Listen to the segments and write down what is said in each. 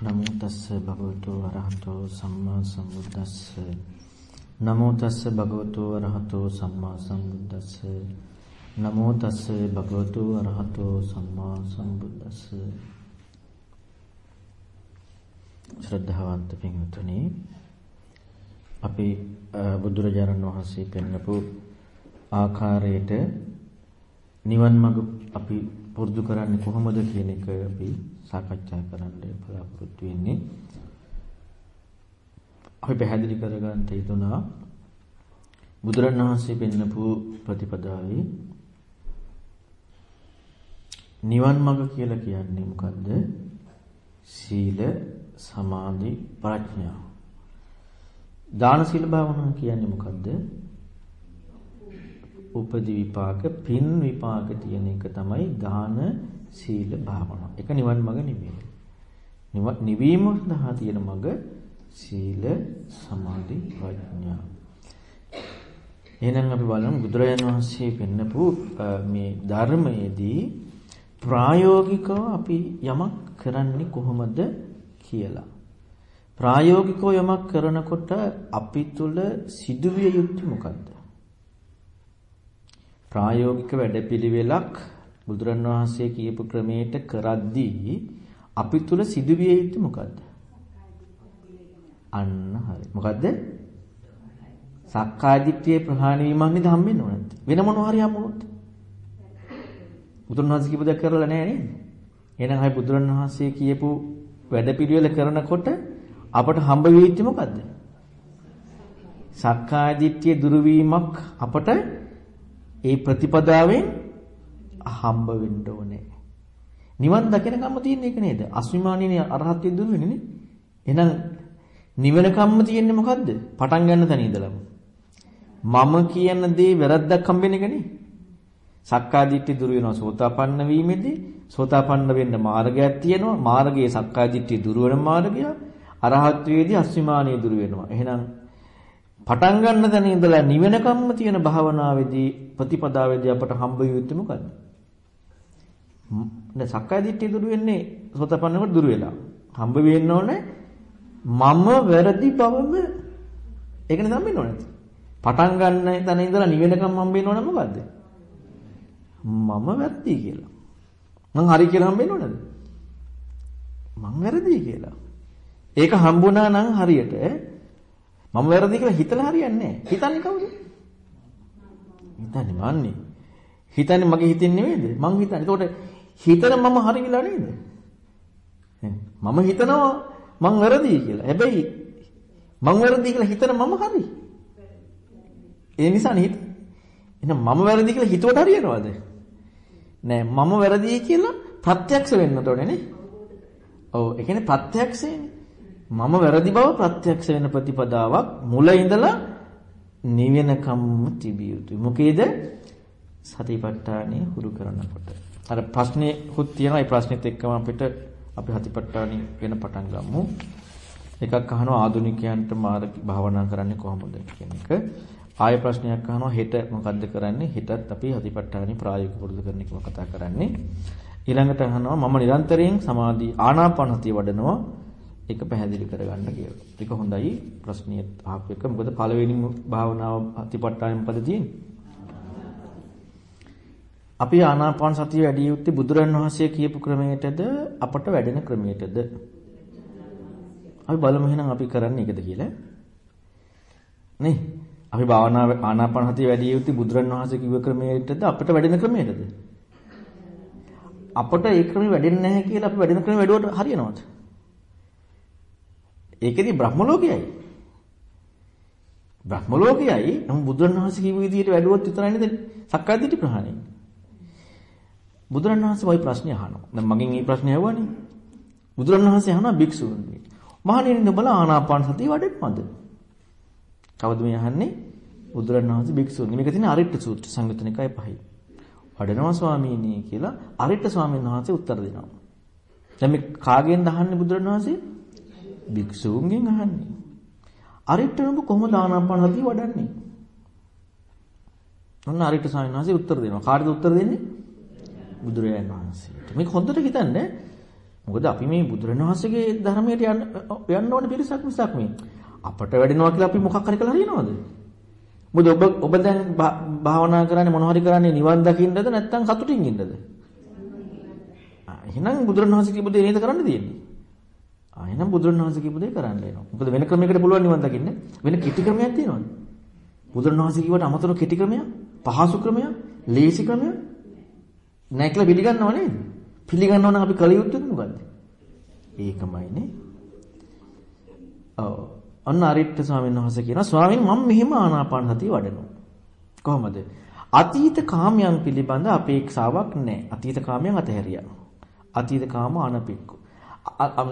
නමෝ තස්ස භගවතු අරහතෝ සම්මා සම්බුද්දස්ස. නමෝ තස්ස භගවතු අරහතෝ සම්මා සම්බුද්දස්ස. නමෝ තස්ස භගවතු අරහතෝ සම්මා සම්බුද්දස්ස. ශ්‍රද්ධාවන්ත පින්වතුනි අපි බුදුරජාණන් වහන්සේ පෙන්වපු ආකාරයට නිවන් මඟ අපි පුරුදු කරන්නේ කොහොමද කියන එක අපි සාකච්ඡා කරන්න බලාපොරොත්තු වෙන්නේ. අපි පැහැදිලි කරගන්න යුතුනා බුදුරණවහන්සේ පෙන්වපු ප්‍රතිපදාවේ නිවන් මඟ කියලා කියන්නේ මොකද්ද? සීල, සමාධි, ප්‍රඥා. දාන සීල භාවනාව කියන්නේ මොකද්ද? උපදි විපාක, පින් විපාක තියෙන එක තමයි දාන සීල භාවනාව. ඒක නිවන් මඟ නෙමෙයි. නිවීම සඳහා තියෙන මඟ සීල සමාධි ප්‍රඥා. එහෙනම් අපි බලමු බුදුරජාණන් වහන්සේ පෙන්නපු මේ ධර්මයේදී ප්‍රායෝගිකව අපි යමක් කරන්නේ කොහොමද කියලා. ප්‍රායෝගිකව යමක් කරනකොට අපි තුල සිදුවිය යුත්තේ මොකද්ද? ප්‍රායෝගික වැඩපිළිවෙලක් බුදුරන් වහන්සේ කියපු ක්‍රමයට කරද්දී අපි තුල සිදුවිය යුත්තේ මොකද්ද? අන්න හරි. මොකද්ද? සක්කාය දිට්ඨිය ප්‍රහාණය වීමක් නේද හම්බෙන්නේ නැත්නම්. වෙන මොනවා හරි හම්බුනොත්. බුදුරන් වහන්සේ කියපු දේ කරලා නැහැ නේද? එහෙනම් හයි බුදුරන් වහන්සේ කියපු වැඩපිළිවෙල කරනකොට අපට හම්බ වෙ යුත්තේ මොකද්ද? සක්කාය දිට්ඨිය දුරු වීමක් අපට ඒ ප්‍රතිපදාවෙන් හම්බ වෙන්න ඕනේ. නිවන් දකිනකම්ම තියෙන එක නේද? අස්විමානීය අරහත්ත්වයේ දුර වෙන්නේ නේ. එහෙනම් නිවනකම්ම තියෙන්නේ මොකද්ද? පටන් ගන්න තැන ඉඳලම. මම කියන දේ වැරද්දක් හම්බෙන එකනේ. සක්කාදිට්ඨිය දුර වෙනවා සෝතාපන්න වීමේදී සෝතාපන්න වෙන්න මාර්ගයක් තියෙනවා. මාර්ගයේ සක්කාදිට්ඨිය දුර වෙන මාර්ගය අරහත් වේදී අස්විමානීය දුර වෙනවා. එහෙනම් පටන් ගන්න තැන ඉඳලා නිවෙනකම්ම තියෙන භාවනාවේදී ප්‍රතිපදාවේදී අපට හම්බ යුත්තේ මොකද්ද? දැන් සක්කාය දිට්ඨිය දුරු වෙන්නේ සෝතපන්නකට දුරු වෙලා. හම්බ වෙන්න ඕනේ මම වැරදි බවම ඒකනේ හම්බෙන්න ඕනේ. පටන් ගන්න තැන ඉඳලා නිවෙනකම් හම්බෙන්න ඕනේ මොකද්ද? මම වැරදි කියලා. මං හරි කියලා හම්බෙන්න ඕනද? මං වැරදි කියලා. ඒක හම්බුණා නම් හරියට මම වැරදි කියලා හිතලා හරියන්නේ නැහැ. හිතන්නේ කවුද? හිතන්නේ මන්නේ. හිතන්නේ මගේ හිතින් නෙමෙයිද? මං හිතන්නේ. ඒකට හිතන මම හරි විලා නේද? මම හිතනවා මං වැරදි කියලා. හැබැයි මං වැරදි කියලා හිතන මම හරි. ඒ නිසා නේ එහෙනම් මම වැරදි කියලා හිතුවට හරියනවද? නෑ මම වැරදි කියලා ප්‍රත්‍යක්ෂ වෙන්න ඕනේ නේ. ඔව් ඒ කියන්නේ ප්‍රත්‍යක්ෂයනේ. මම වැරදි බව ප්‍රත්‍යක්ෂ වෙන ප්‍රතිපදාවක් මුල ඉඳලා නිවෙනකම්ම තිබිය යුතුයි. මොකේද? සතිපට්ඨානෙ හුරු කරනකොට. අර ප්‍රශ්නේ හුත් තියෙනවා. ඒ ප්‍රශ්නෙත් එක්කම අපිට අපි හතිපට්ඨානෙ වෙන පටන් ගමු. එකක් අහනවා ආදුනිකයන්ට මාර්ග භාවනා කරන්නේ කොහොමද කියන එක. ආය ප්‍රශ්නයක් අහනවා හෙට මොකද්ද කරන්නේ? හෙටත් අපි හතිපට්ඨානෙ ප්‍රායෝගික පුරුදු කරන එකම කතා කරන්නේ. ඊළඟට අහනවා මම නිරන්තරයෙන් සමාධි ආනාපාන සතිය වඩනවා. ඒක පැහැදිලි කරගන්න කියලා. ඒක හොඳයි ප්‍රශ්නියත් අහපු එක. මොකද පළවෙනිම භාවනාව අතිපට්ඨාන මොකද තියෙන්නේ? අපි ආනාපාන සතිය වැඩි යුත්තේ බුදුරන් වහන්සේ කියපු ක්‍රමයටද අපට වැඩෙන ක්‍රමයටද? අපි බලමු එහෙනම් අපි කරන්නේ ඒකද කියලා. නේ? අපි භාවනාව ආනාපාන සතිය වැඩි යුත්තේ බුදුරන් වහන්සේ කිව්ව ක්‍රමයටද අපට වැඩෙන ක්‍රමයටද? අපට ඒ ක්‍රමෙ වැඩෙන්නේ නැහැ කියලා අපි වැඩෙන ක්‍රමෙ වැඩුවට හරියනවද? ඒකෙදි බ්‍රහ්ම ලෝකයයි. බ්‍රහ්ම ලෝකයයි නම් බුදුරණවහන්සේ කිව්ව විදිහට වැඩුවොත් විතරයි නේද සක්කාය දිට්ඨි ප්‍රහාණය. බුදුරණවහන්සේ ওই ප්‍රශ්නේ අහනවා. දැන් මගෙන් මේ ප්‍රශ්නේ අහුවානේ. බුදුරණවහන්සේ අහනවා භික්ෂුන්ගෙන්. මහණෙනි නුඹලා ආනාපාන සතිය වඩන්නවද? කවුද මේ අහන්නේ? බුදුරණවහන්සේ භික්ෂුන්. මේක තියෙන අරිට්ඨ සූත්‍ර සංගතනිකයි පහයි. වඩනවා ස්වාමීනි කියලා අරිට්ඨ ස්වාමීන් වහන්සේ උත්තර දෙනවා. දැන් මේ කාගෙන්ද අහන්නේ බුදුරණවහන්සේ? භික්ෂූන්ගෙන් අහන්නේ. අරිට්ඨ නුඹ කොහොමද ආනාපාන සතිය වඩන්නේ? ඔන්න අරිට්ඨ ස්වාමීන් වහන්සේ උත්තර දෙනවා. කාටද උත්තර දෙන්නේ? බුදුරජාණන් වහන්සේට. මේක හොඳට හිතන්න මොකද අපි මේ බුදුරණවහන්සේගේ ධර්මයට යන්න යන්න ඕන පිරිසක් මිසක් මේ අපට වැඩෙනවා කියලා අපි මොකක් හරි කරලා හරිනවද? මොකද ඔබ ඔබ දැන් භාවනා කරන්නේ මොන හරි කරන්නේ නිවන් දකින්නද නැත්නම් සතුටින් ඉන්නද? එහෙනම් බුදුරණවහන්සේ කියපු දේ නේද කරන්න තියෙන්නේ. ආ එහෙනම් බුදුරණවහන්සේ කියපු දේ කරන්න වෙනවා. මොකද වෙන ක්‍රමයකට පුළුවන් නිවන් දකින්න. වෙන කිටි ක්‍රමයක් තියෙනවද? බුදුරණවහන්සේ කිව්වට අමතර කෙටි ක්‍රමයක්, පහසු ක්‍රමයක්, ලේසි ක්‍රමයක් නැහැ කියලා පිළිගන්නව නේද? පිළිගන්නව නම් අපි කල යුත්තේ මොකද්ද? ඒකමයිනේ. ඔව්. අන්න අරිට්ඨ ස්වාමීන් වහන්සේ කියනවා ස්වාමීන් මම මෙහෙම ආනාපාන සතිය වඩනවා. කොහොමද? අතීත කාමයන් පිළිබඳ අපේක්ෂාවක් නැහැ. අතීත කාමයන් අතහැරියා. අතීත කාම අනපෙක්කු.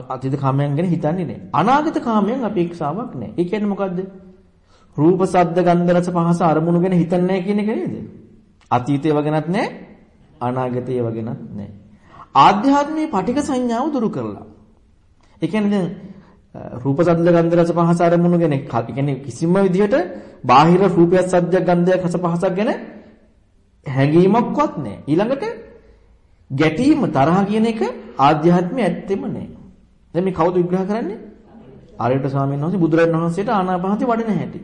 අතීත කාමයන් ගැන හිතන්නේ නැහැ. අනාගත කාමයන් අපේක්ෂාවක් නැහැ. ඒ කියන්නේ මොකද්ද? රූප, ශබ්ද, ගන්ධ, රස, පහස අරමුණු ගැන හිතන්නේ නැහැ කියන එක නේද? අතීතය වගේනත් නැහැ. අනාගතය වගේනත් නැහැ. ආධ්‍යාත්මයේ පටික සංඥාව දුරු කරලා. ඒ කියන්නේ දැන් රූප ශබ්ද ගන්ධ රස පහස අරමුණු ගැන ඒ කියන්නේ කිසිම විදිහට බාහිර රූපයක් ශබ්දයක් ගන්ධයක් රස පහසක් ගැන හැඟීමක්වත් නැහැ. ඊළඟට ගැටීම තරහ කියන එක ආධ්‍යාත්මයේ ඇත්තෙම නැහැ. දැන් මේ කවුද විග්‍රහ කරන්නේ? ආරයට ස්වාමීන් වහන්සේ බුදුරජාණන් වහන්සේට ආනාපානසති වඩන හැටි.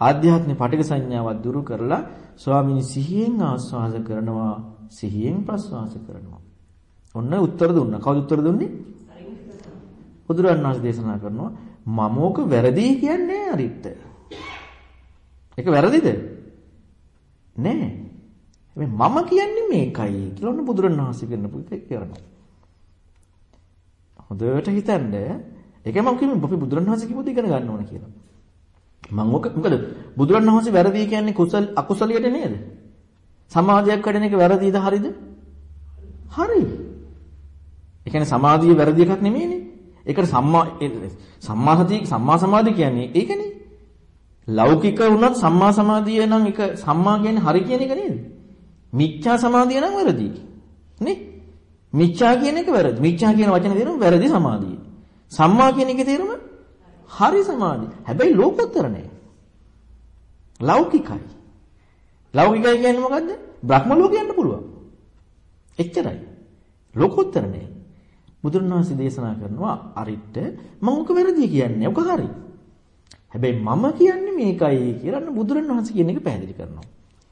ආධ්‍යාත්මික පටික සංඥාවක් දුරු කරලා ස්වාමීන් සිහියෙන් ආස්වාද කරනවා සිහියෙන් ප්‍රස්වාස කරනවා. ඔන්න උත්තර දුන්නා. කවුද උත්තර දුන්නේ? බුදුරජාණන් වහන්සේ දේශනා කරනවා මම ඕක වැරදි කියන්නේ අරිට. ඒක වැරදිද? නෑ. හැබැයි මම කියන්නේ මේකයි කියලා ඔන්න බුදුරජාණන් වහන්සේ කියනපු එක කරනවා. හොඳට හිතන්න ඒකයි මම කියන්නේ අපි බුදුරණවහන්සේ කිව්වද ඉගෙන ගන්න ඕන කියලා. මම ඔක මොකද බුදුරණවහන්සේ වැරදි කියන්නේ කුසල අකුසලියට නේද? සමාධියක් වැඩෙන එක වැරදිද හරිද? හරි. ඒ කියන්නේ සමාධිය වැරදි එකක් නෙමෙයිනේ. ඒකට සම්මා සම්මා සතිය සම්මා සමාධිය කියන්නේ ඒකනේ. ලෞකික වුණත් සම්මා සමාධිය නම් ඒක සම්මා කියන්නේ හරි කියන එක නේද? මිච්ඡා සමාධිය නම් වැරදි. නේ? මිච්ඡා කියන එක වැරදි. මිච්ඡා කියන වචනේ තේරුම වැරදි සමාධිය. සම්මා කියන එකේ තේරුම හරි සමාධි. හැබැයි ලෝකෝත්තර නෑ. ලෞකිකයි. ලෞකිකයි කියන්නේ මොකද්ද? බ්‍රහ්ම ලෝකෙ යන්න පුළුවන්. එච්චරයි. ලෝකෝත්තර නෑ. බුදුරණවහන්සේ දේශනා කරනවා අරිට මම ඔක වැරදි කියන්නේ. ඔක හරි. හැබැයි මම කියන්නේ මේකයි කියලා බුදුරණවහන්සේ කියන එක පැහැදිලි කරනවා.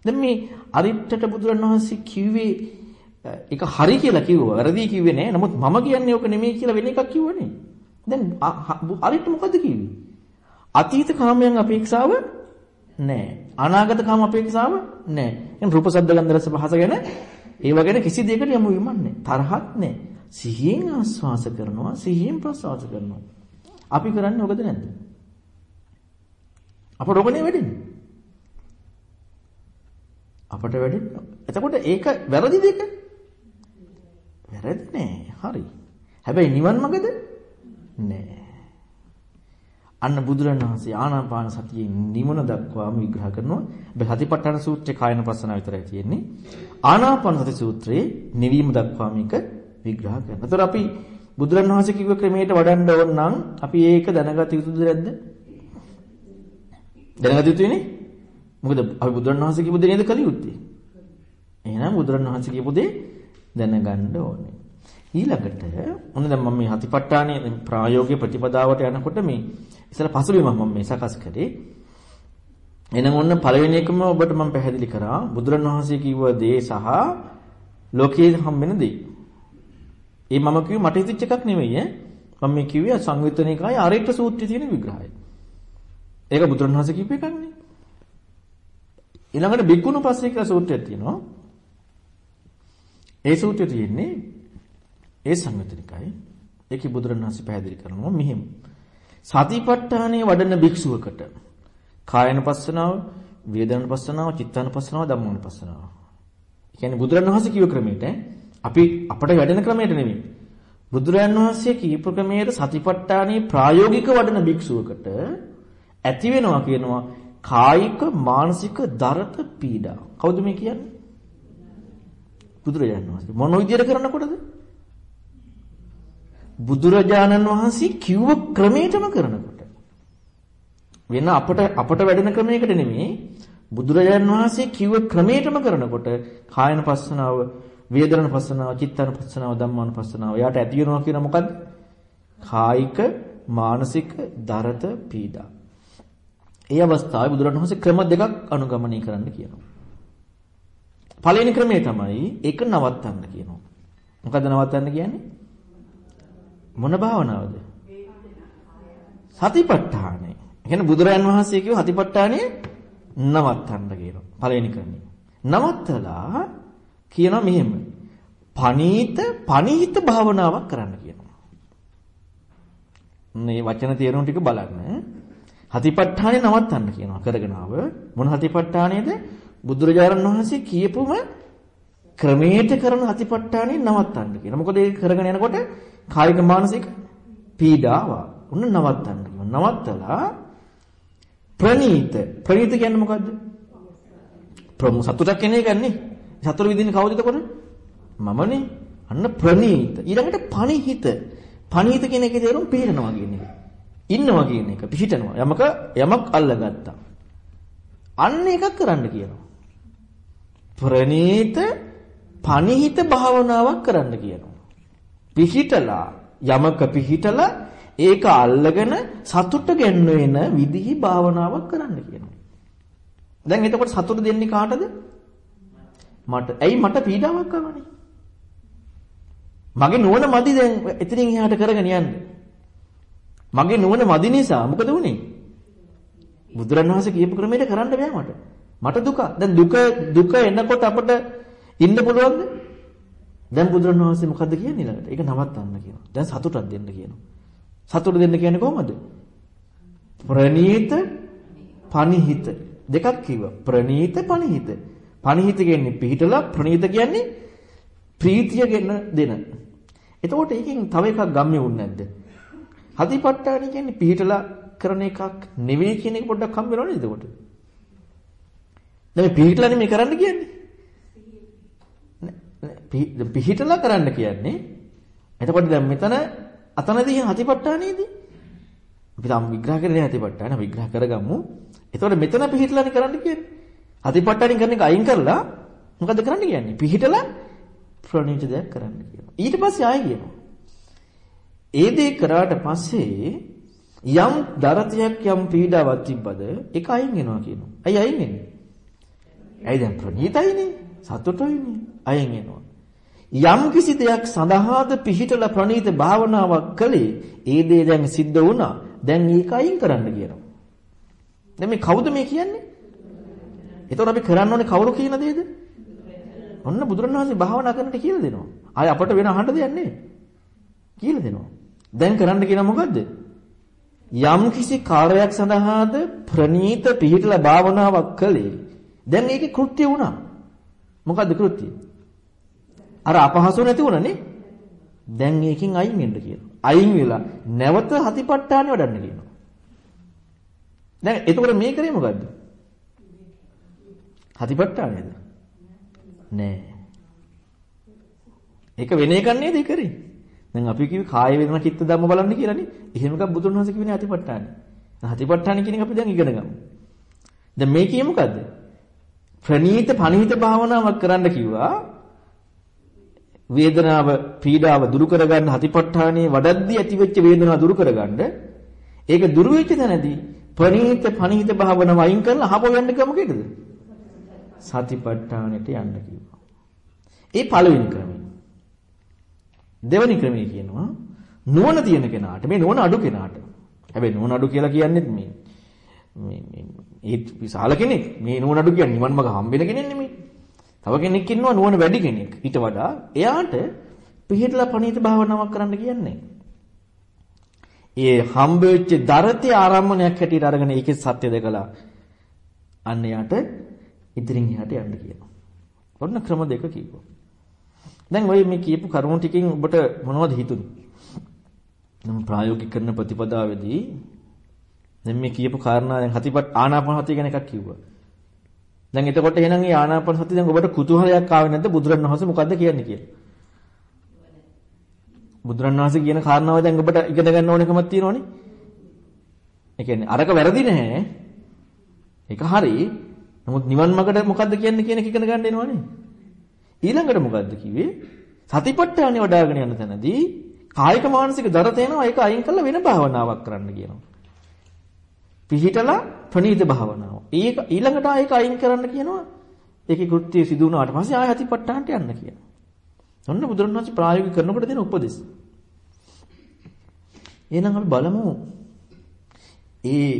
දැන් මේ අරිට්ටට බුදුරණවහන්සේ කිව්වේ ඒක හරි කියලා කිව්වා. වැරදි කිව්වේ නෑ. නමුත් මම කියන්නේ ඕක නෙමෙයි කියලා වෙන එකක් කිව්වනේ. දැන් අරිට මොකද කිව්වේ? අතීත කාමයන් අපේක්ෂාව නැහැ. අනාගත කාම අපේක්ෂාව නැහැ. එහෙනම් රූප ශබ්ද ගන්ධ රස පහස ගැන ඒව ගැන කිසි දෙයකට යමු විමන්නේ. තරහක් නැහැ. සිහියෙන් ආස්වාස කරනවා, සිහියෙන් ප්‍රසවාස කරනවා. අපි කරන්නේ ඔකද නැද්ද? අපට ඔකනේ වෙන්නේ. අපට වැඩෙන්නේ. එතකොට ඒක වැරදි දෙක. වැරදි නෑ. හරි. හැබැයි නිවන් මගද? නෑ. අන්න බුදුරණවහන්සේ ආනාපාන සතියේ නිමන දක්වාම විග්‍රහ කරනවා. හැබැයි සතිපට්ඨාන සූත්‍රයේ කායන පස්සන විතරයි තියෙන්නේ. ආනාපාන සති සූත්‍රයේ නිවීම දක්වා මේක විග්‍රහ කරනවා. ඒතර අපි බුදුරණවහන්සේ කිව්ව ක්‍රමයට වඩන්න ඕන නම් අපි ඒක දැනගත යුතුද නැද්ද? දැනගත යුතුනේ. මොකද අපි බුදුරණවහන්සේ කියපු දේ නේද කලියුත්තේ. එහෙනම් බුදුරණවහන්සේ කියපු දේ දැනගන්න ඕනේ. ඊළඟට ඔන්න දැන් මම මේ හතිපට්ඨානයේ ප්‍රායෝගික ප්‍රතිපදාවට යනකොට මේ ඉතල පසුබිම මම මේ සකස් කරේ. එහෙනම් ඔන්න පළවෙනි එකම ඔබට මම පැහැදිලි කරා බුදුරණවහන්සේ කිව්ව දේ සහ ලෝකයේ හම්බෙන දේ. ඒ මම කිව්වේ මට හිතෙච්ච එකක් නෙවෙයි ඈ. මම මේ කිව්වේ සංයුත්තනිකාය ආරේක්ෂ සූත්‍රයේ තියෙන විග්‍රහය. ඒක බුදුරණවහන්සේ කිව්ව එකක් නේ. ඊළඟට බික්කුණු පස්සේ කියලා සූත්‍රයක් තියෙනවා. ඒ සූත්‍රය තියෙන්නේ ඒ සංයුතනිකයි. ඒකේ බුදුරණවහන්සේ පැහැදිලි කරනවා මෙහිම. සතිපට්ඨානයේ වඩන භික්ෂුවකට කායනපස්සනාව, වේදනපස්සනාව, චිත්තානපස්සනාව, ධම්මානපස්සනාව. ඒ කියන්නේ බුදුරණවහන්සේ කියව ක්‍රමයට අපි අපට වැඩෙන ක්‍රමයට නෙමෙයි. බුදුරණවහන්සේ කියප ක්‍රමයට සතිපට්ඨානයේ ප්‍රායෝගික වඩන භික්ෂුවකට ඇති වෙනවා කියනවා කායික මානසික දරත පීඩා. කවුද මේ කියන්නේ? බුදුරජාණන් වහන්සේ. මොන විදියට කරනකොටද? බුදුරජාණන් වහන්සේ කිව්ව ක්‍රමයටම කරනකොට වෙන අපට අපට වැඩෙන ක්‍රමයකට නෙමෙයි බුදුරජාණන් වහන්සේ කිව්ව ක්‍රමයටම කරනකොට කායන පස්සනාව වේදනානුපස්සනාව, චිත්තානුපස්සනාව, ධම්මානුපස්සනාව. එයාට ඇති වෙනවා කියන මොකද්ද? කායික, මානසික, දරත, පීඩා. ඒ අවස්ථාවේ බුදුරණවහන්සේ ක්‍රම දෙකක් අනුගමනය කරන්න කියනවා. පළවෙනි ක්‍රමය තමයි ඒක නවත්තන්න කියනවා. මොකද නවත්තන්න කියන්නේ? මොන භාවනාවද? සතිපට්ඨානයි. කියන්නේ බුදුරයන් වහන්සේ කිව්ව සතිපට්ඨානය නවත්තන්න කියනවා. පළවෙනි ක්‍රමය. නවත්තලා කියනවා මෙහෙම. පනීත පනීත භාවනාවක් කරන්න කියනවා. මේ වචන තේරුම් ටික බලන්න. හතිපට්ඨානේ නවත්තන්න කියනවා කරගෙන ආව. මොන හතිපට්ඨානේද? බුදුරජාණන් වහන්සේ කියපුම ක්‍රමයට කරන හතිපට්ඨානේ නවත්තන්න කියනවා. මොකද ඒක කරගෙන යනකොට කායික මානසික පීඩාව උන්න නවත්තන්න කියනවා. නවත්තලා ප්‍රනීත ප්‍රනීත කියන්නේ මොකද්ද? ප්‍රමු සතුටක් කියන්නේ ගන්නේ. සතුට විඳින්නේ කවුද එතකොට? මමනේ. අන්න ප්‍රනීත. ඊළඟට පණිහිත. පණිහිත කියන එකේ තේරුම පිළිනවා කියන එක. ඉන්නවා කියන එක පිහිටනවා. යමක යමක් අල්ලගත්තා. අන්න එකක් කරන්න කියනවා. ප්‍රනීත පණිහිත භාවනාවක් කරන්න කියනවා. පිහිටලා යමක පිහිටලා ඒක අල්ලගෙන සතුට ගෙන්න වෙන විදිහි භාවනාවක් කරන්න කියනවා. දැන් එතකොට සතුට දෙන්නේ කාටද? මට. ඇයි මට පීඩාවක් ආවනේ? මගේ නුවණ මදි දැන් එතනින් එහාට කරගෙන යන්න. මගේ නුවණ මදි නිසා මොකද වුනේ? බුදුරණවහන්සේ කියපු ක්‍රමයට කරන්න බෑ මට. මට දුක. දැන් දුක දුක එනකොට අපිට ඉන්න පුළුවන්ද? දැන් බුදුරණවහන්සේ මොකද්ද කියන්නේ ඊළඟට? ඒක නවත්තන්න කියනවා. දැන් සතුටක් දෙන්න කියනවා. සතුට දෙන්න කියන්නේ කොහොමද? ප්‍රනීත පනිහිත දෙකක් කිව්වා. ප්‍රනීත පනිහිත. පනිහිත කියන්නේ පිහිටලා ප්‍රනීත කියන්නේ ප්‍රීතිය ගෙන දෙන. එතකොට ඒකෙන් තව එකක් ගම්මේ වුනේ නැද්ද? හතිපට්ඨාන කියන්නේ පිහිටලා කරන එකක් නෙවෙයි කියන එක පොඩ්ඩක් හම් වෙනවනේ එතකොට. දැන් පිහිටලා නෙමෙයි කරන්න කියන්නේ. පිහිටලා කරන්න කියන්නේ එතකොට දැන් මෙතන අතනදී හතිපට්ඨානේදී අපි තාම විග්‍රහ කරන්නේ හතිපට්ඨාන විග්‍රහ කරගමු. එතකොට මෙතන පිහිටලානේ කරන්න කියන්නේ. හතිපට්ඨානින් කරන එක අයින් කරලා මොකද කරන්න කියන්නේ? පිහිටලා ප්‍රණීත දෙයක් කරන්න කියනවා. ඊට පස්සේ ආයෙ කියනවා. ඒ දේ කරාට පස්සේ යම් දරතයක් යම් පීඩාවක් තිබ්බද ඒක අයින් වෙනවා කියනවා. ඇයි අයින් වෙන්නේ? ඇයි දැන් ප්‍රණීතයිනේ. සතුටුයිනේ. අයින් වෙනවා. යම් කිසි දෙයක් සඳහාද පිහිටලා ප්‍රණීත භාවනාවක් කළේ ඒ දේ දැන් සිද්ධ වුණා. දැන් ඒක අයින් කරන්න කියනවා. දැන් මේ කවුද මේ කියන්නේ? එතකොට අපි කරන්න ඕනේ කවුරු කියන දේද? ඔන්න බුදුරණවහන්සේ භාවනා කරන්නට කියලා දෙනවා. ආය අපට වෙන අහන්න දෙයක් නැහැ. කියලා දෙනවා. දැන් කරන්න කියන මොකද්ද? යම් කිසි කාර්යයක් සඳහාද ප්‍රනීත පිහිටලා භාවනාවක් කළේ. දැන් ඒකේ කෘත්‍ය වුණා. මොකද්ද කෘත්‍ය? අර අපහසු නැති වුණනේ. දැන් ඒකෙන් අයින් වෙන්න කියනවා. අයින් වෙලා නැවත හතිපට්ඨානෙ වඩන්න කියනවා. දැන් එතකොට මේ කරේ මොකද්ද? හතිපට්ඨානේද? නෑ. ඒක වෙන එකක් නේද ඒ කරේ? දැන් අපි කිව්වේ කාය වේදනා චිත්ත ධම්ම බලන්න කියලානේ. එහෙම එකක් බුදුන් වහන්සේ කිව්වේ හතිපට්ඨානෙ. හතිපට්ඨානෙ කියන එක අපි දැන් ඉගෙන ගමු. දැන් මේ කියේ මොකද්ද? ප්‍රනීත පණීත භාවනාවක් කරන්න කිව්වා. වේදනාව පීඩාව දුරු කරගන්න හතිපට්ඨානේ වඩද්දී ඇතිවෙච්ච වේදනාව දුරු කරගන්න ඒක දුරු වෙච්ච තැනදී ප්‍රනීත පණීත භාවනාව අයින් කරලා අහපො යන්න කමකේද? සතිපට්ඨානෙට යන්න කිව්වා. ඒ පළවෙනි ක්‍රමය. දෙවෙනි ක්‍රමය කියනවා නුවණ තියෙන කෙනාට මේ නුවණ අඩු කෙනාට. හැබැයි නුවණ අඩු කියලා කියන්නේ මේ මේ මේ ඒ විශාල කෙනෙක්. මේ නුවණ අඩු කියන්නේ නිවන් මඟ හම්බෙන කෙනෙක් නෙමෙයි. තව කෙනෙක් ඉන්නවා නුවණ වැඩි කෙනෙක්. ඊට වඩා එයාට පිළිහිట్లా පණීත භාවනාවක් කරන්න කියන්නේ. ඒ හම්බෙච්ච දරතේ ආරම්භණයක් හැටියට අරගෙන ඒකේ සත්‍ය දැකලා අන්න යාට ඉදිරින් එහාට යන්න කියනවා. ඔන්න ක්‍රම දෙක කිව්වා. දැන් ඔය මේ කියපු කරුණු ටිකෙන් ඔබට මොනවද හිතුනේ? නම් ප්‍රායෝගික කරන ප්‍රතිපදාවේදී දැන් මේ කියපු කාරණා දැන් හතිපත් ආනාපානසතිය ගැන එකක් කිව්වා. දැන් එතකොට එහෙනම් මේ ආනාපානසතිය දැන් ඔබට කුතුහලයක් ආවේ නැද්ද බුදුරණවහන්සේ මොකද්ද කියන්නේ කියලා? බුදුරණවහන්සේ කියන කාරණාව දැන් ඔබට ඉගෙන ගන්න ඕනකමක් තියෙනවනේ. ඒ කියන්නේ අරක වැරදි නැහැ. ඒක හරි. නමුත් නිවන් මාර්ගට මොකද්ද කියන්නේ කියන එක ඉගෙන ගන්න එනවනේ. ඊළඟට මොකද්ද කිව්වේ? සතිපට්ඨානෙ වඩ아가ගෙන යන තැනදී කායික මානසික දරත එනවා ඒක අයින් කරලා වෙන භාවනාවක් කරන්න කියනවා. පිහිටලා ප්‍රණීත භාවනාව. ඒක ඊළඟට ආයෙක අයින් කරන්න කියනවා. ඒකේ කෘත්‍ය සිදු වුණාට පස්සේ ආයෙ සතිපට්ඨානට යන්න කියනවා. ඔන්න බුදුරණවහන්සේ ප්‍රායෝගික කරනකොට දෙන උපදෙස්. එහෙනම් අපි බලමු ඒ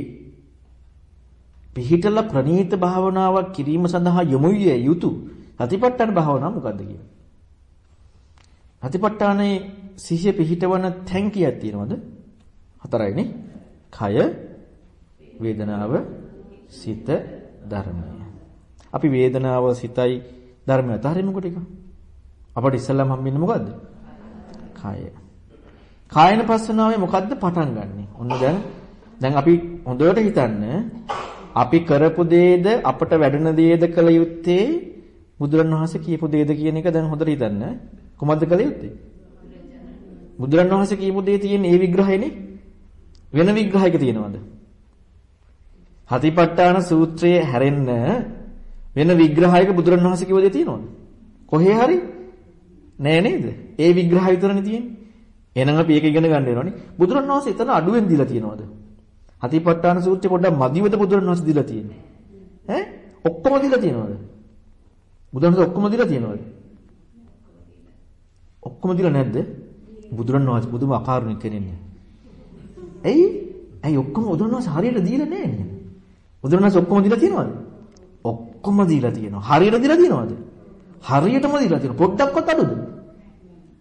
පිහිටලා ප්‍රණීත භාවනාවක් කිරීම සඳහා යොමු විය යුතු සතිපට්ඨාන භාවනාව මොකද්ද කියන්නේ? සතිපට්ඨානයේ සිහිය පිහිටවන තැන් කීයක් තියෙනවද? හතරයිනේ. කය, වේදනාව, සිත, ධර්මය. අපි වේදනාව, සිතයි, ධර්මය අතහරිමුකොට එක. අපට ඉස්සල්ලාම හම්බෙන්නේ මොකද්ද? කය. කායන පස්සනාවේ මොකද්ද පටන් ගන්නෙ? ඔන්න දැන් දැන් අපි හොඳට හිතන්න අපි කරපු දේද අපට වැඩෙන දේද කළ යුත්තේ බුදුරණවහන්සේ කියපු දේද කියන එක දැන් හොඳට හිතන්න. කොහොමද කළ යුත්තේ? බුදුරණවහන්සේ කියපු දේ තියෙන ඒ විග්‍රහයනේ වෙන විග්‍රහයක තියෙනවද? හතිපට්ඨාන සූත්‍රයේ හැරෙන්න වෙන විග්‍රහයක බුදුරණවහන්සේ කියව දේ තියෙනවද? කොහේ හරි නෑ නේද? ඒ විග්‍රහය විතරනේ තියෙන්නේ. එහෙනම් අපි ඒක ඉගෙන ගන්න වෙනවනේ. බුදුරණවහන්සේ එතන අඩුවෙන් දීලා තියෙනවද? හතිපට්ඨාන සූත්‍රය පොඩ්ඩක් මදිවද බුදුරණවහන්සේ දීලා තියෙන්නේ. ඈ? ඔක්කොම දීලා තියෙනවද? බුදුරණවහන්සේ ඔක්කොම දීලා තියෙනවද? ඔක්කොම දීලා නැද්ද? බුදුරණවහන්සේ බුදුම අකාරුණික කෙනෙන්නේ. ඇයි? ඇයි ඔක්කොම බුදුරණවහන්සේ හරියට දීලා නැහැ නේද? බුදුරණවහන්සේ ඔක්කොම දීලා තියෙනවද? ඔක්කොම දීලා තියෙනවා. හරියට දීලා තියෙනවද? හරියටම දීලා තියෙනවා. පොඩ්ඩක්වත් අඩුද?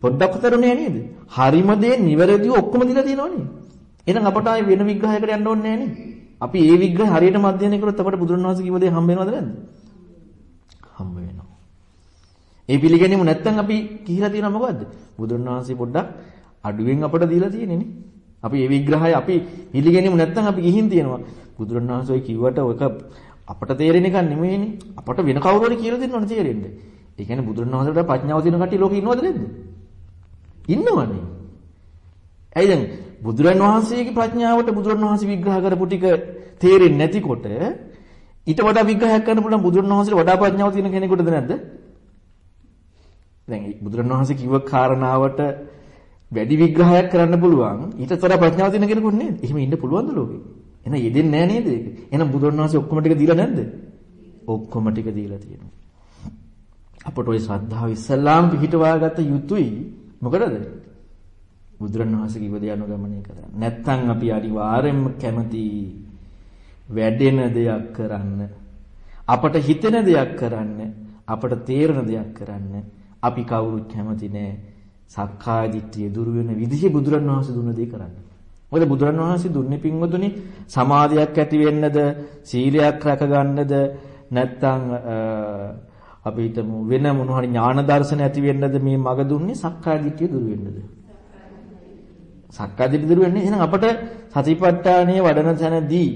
පොඩ්ඩක්වත් අඩු නෑ නේද? හරිම දේ නිවැරදිව ඔක්කොම දීලා තියෙනවනේ. එහෙනම් අපට ආයේ වෙන විග්‍රහයකට යන්න ඕනේ නෑනේ. අපි ඒ විග්‍රහය හරියටම අධ්‍යයනය කරොත් අපට බුදුරණවහන්සේ කිව්ව දේ හම්බ වෙනවද නැද්ද? හම්බ වෙනවා. ඒ පිළිගැනීම නැත්තම් අපි කිහිලා තියෙනවා මොකද්ද? බුදුරණවහන්සේ පොඩ්ඩක් අඩුවෙන් අපට දීලා තියෙන්නේ නේ. අපි ඒ විග්‍රහය අපි පිළිගැනීම නැත්තම් අපි ගිහින් තියෙනවා. බුදුරණවහන්සේ ඔය කිව්වට ඔක අපට තේරෙන එකක් නෙමෙයිනේ. අපට වෙන කවුරු හරි කියලා දෙන්න ඕනේ තේරෙන්නේ. ඒ කියන්නේ බුදුරණවහන්සේට ප්‍රඥාව තියෙන කට්ටිය ලෝකේ ඉන්නවද නැද්ද? ඉන්නවනේ. ඇයි දැන් බුදුරන් වහන්සේගේ ප්‍රඥාවට බුදුරන් වහන්සේ විග්‍රහ කරපු ටික තේරෙන්නේ නැතිකොට ඊට වඩා විග්‍රහයක් කරන්න පුළුවන් බුදුරන් වහන්සේට වඩා ප්‍රඥාව තියෙන කෙනෙකුටද නැද්ද? දැන් බුදුරන් වහන්සේ කිව්ව කාරණාවට වැඩි විග්‍රහයක් කරන්න පුළුවන් ඊට වඩා ප්‍රඥාව තියෙන කෙනෙකුට නේද? එහෙම ඉන්න පුළුවන්ද ලෝකේ? එහෙනම් යෙදෙන්නේ නැහැ නේද ඒක? එහෙනම් බුදුරන් වහන්සේ ඔක්කොම ටික දීලා නැද්ද? ඔක්කොම ටික දීලා තියෙනවා. අපට ওই ශ්‍රද්ධාව ඉස්සල්ලාම පිහිටවාගත යුතුයි. මොකටද? බුදුරණවහන්සේ කිව්ව දේ අනුගමනය කරන්න. නැත්තම් අපි අනිවාර්යෙන්ම කැමති වැඩෙන දෙයක් කරන්න. අපට හිතෙන දෙයක් කරන්න. අපට තේරෙන දෙයක් කරන්න. අපි කවුරුත් කැමති නෑ. සක්කාය දිට්ඨිය දුරු වෙන විදිහේ බුදුරණවහන්සේ දුන්න දේ කරන්න. මොකද බුදුරණවහන්සේ දුන්නේ පින්වතුනි සමාධියක් ඇති වෙන්නද, සීලයක් රැක ගන්නද, නැත්තම් අපි හිතමු වෙන මොන හරි ඥාන දර්ශන ඇති වෙන්නද මේ මග දුන්නේ සක්කාය දිට්ඨිය දුරු වෙන්නද? සක්කාය දිට්ඨිය දුරු වෙන්නේ එහෙනම් අපට සතිපට්ඨානයේ වඩන තැනදී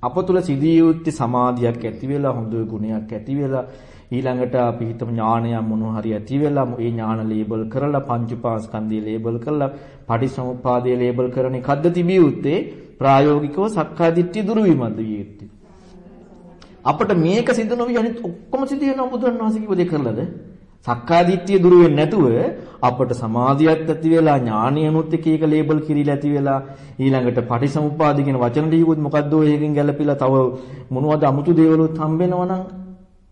අප තුල සිදී යුත්තේ සමාධියක් ඇති වෙලා හොඳ ගුණයක් ඇති වෙලා ඊළඟට අපි හිතමු ඥානයක් මොන හරි ඇති වෙලා ඒ ඥාන ලේබල් කරලා පංච පාස්කන්ධය ලේබල් කරලා පටිසමුප්පාදය ලේබල් කරන එකක්ද තිබිය යුත්තේ? ප්‍රායෝගිකව සක්කාය දිට්ඨිය දුරු වීමද විය යුත්තේ? අපිට මේක සිදු නොවි අනිත් ඔක්කොම සිදු වෙනවා බුදුරණවහන්සේ කිව්ව දේ කරලාද? සක්කාය දිට්ඨිය දුරු වෙන්නේ නැතුව අපට සමාධියක් ඇති වෙලා ඥානියනුත් එක එක ලේබල් කිරීලා ඇති වෙලා ඊළඟට පටිසමුපාද කියන වචන ලියුවොත් මොකද්ද ඔය එකකින් ගැලපිලා? තව මොනවද අමුතු දේවලුත් හම්බෙනවා නම්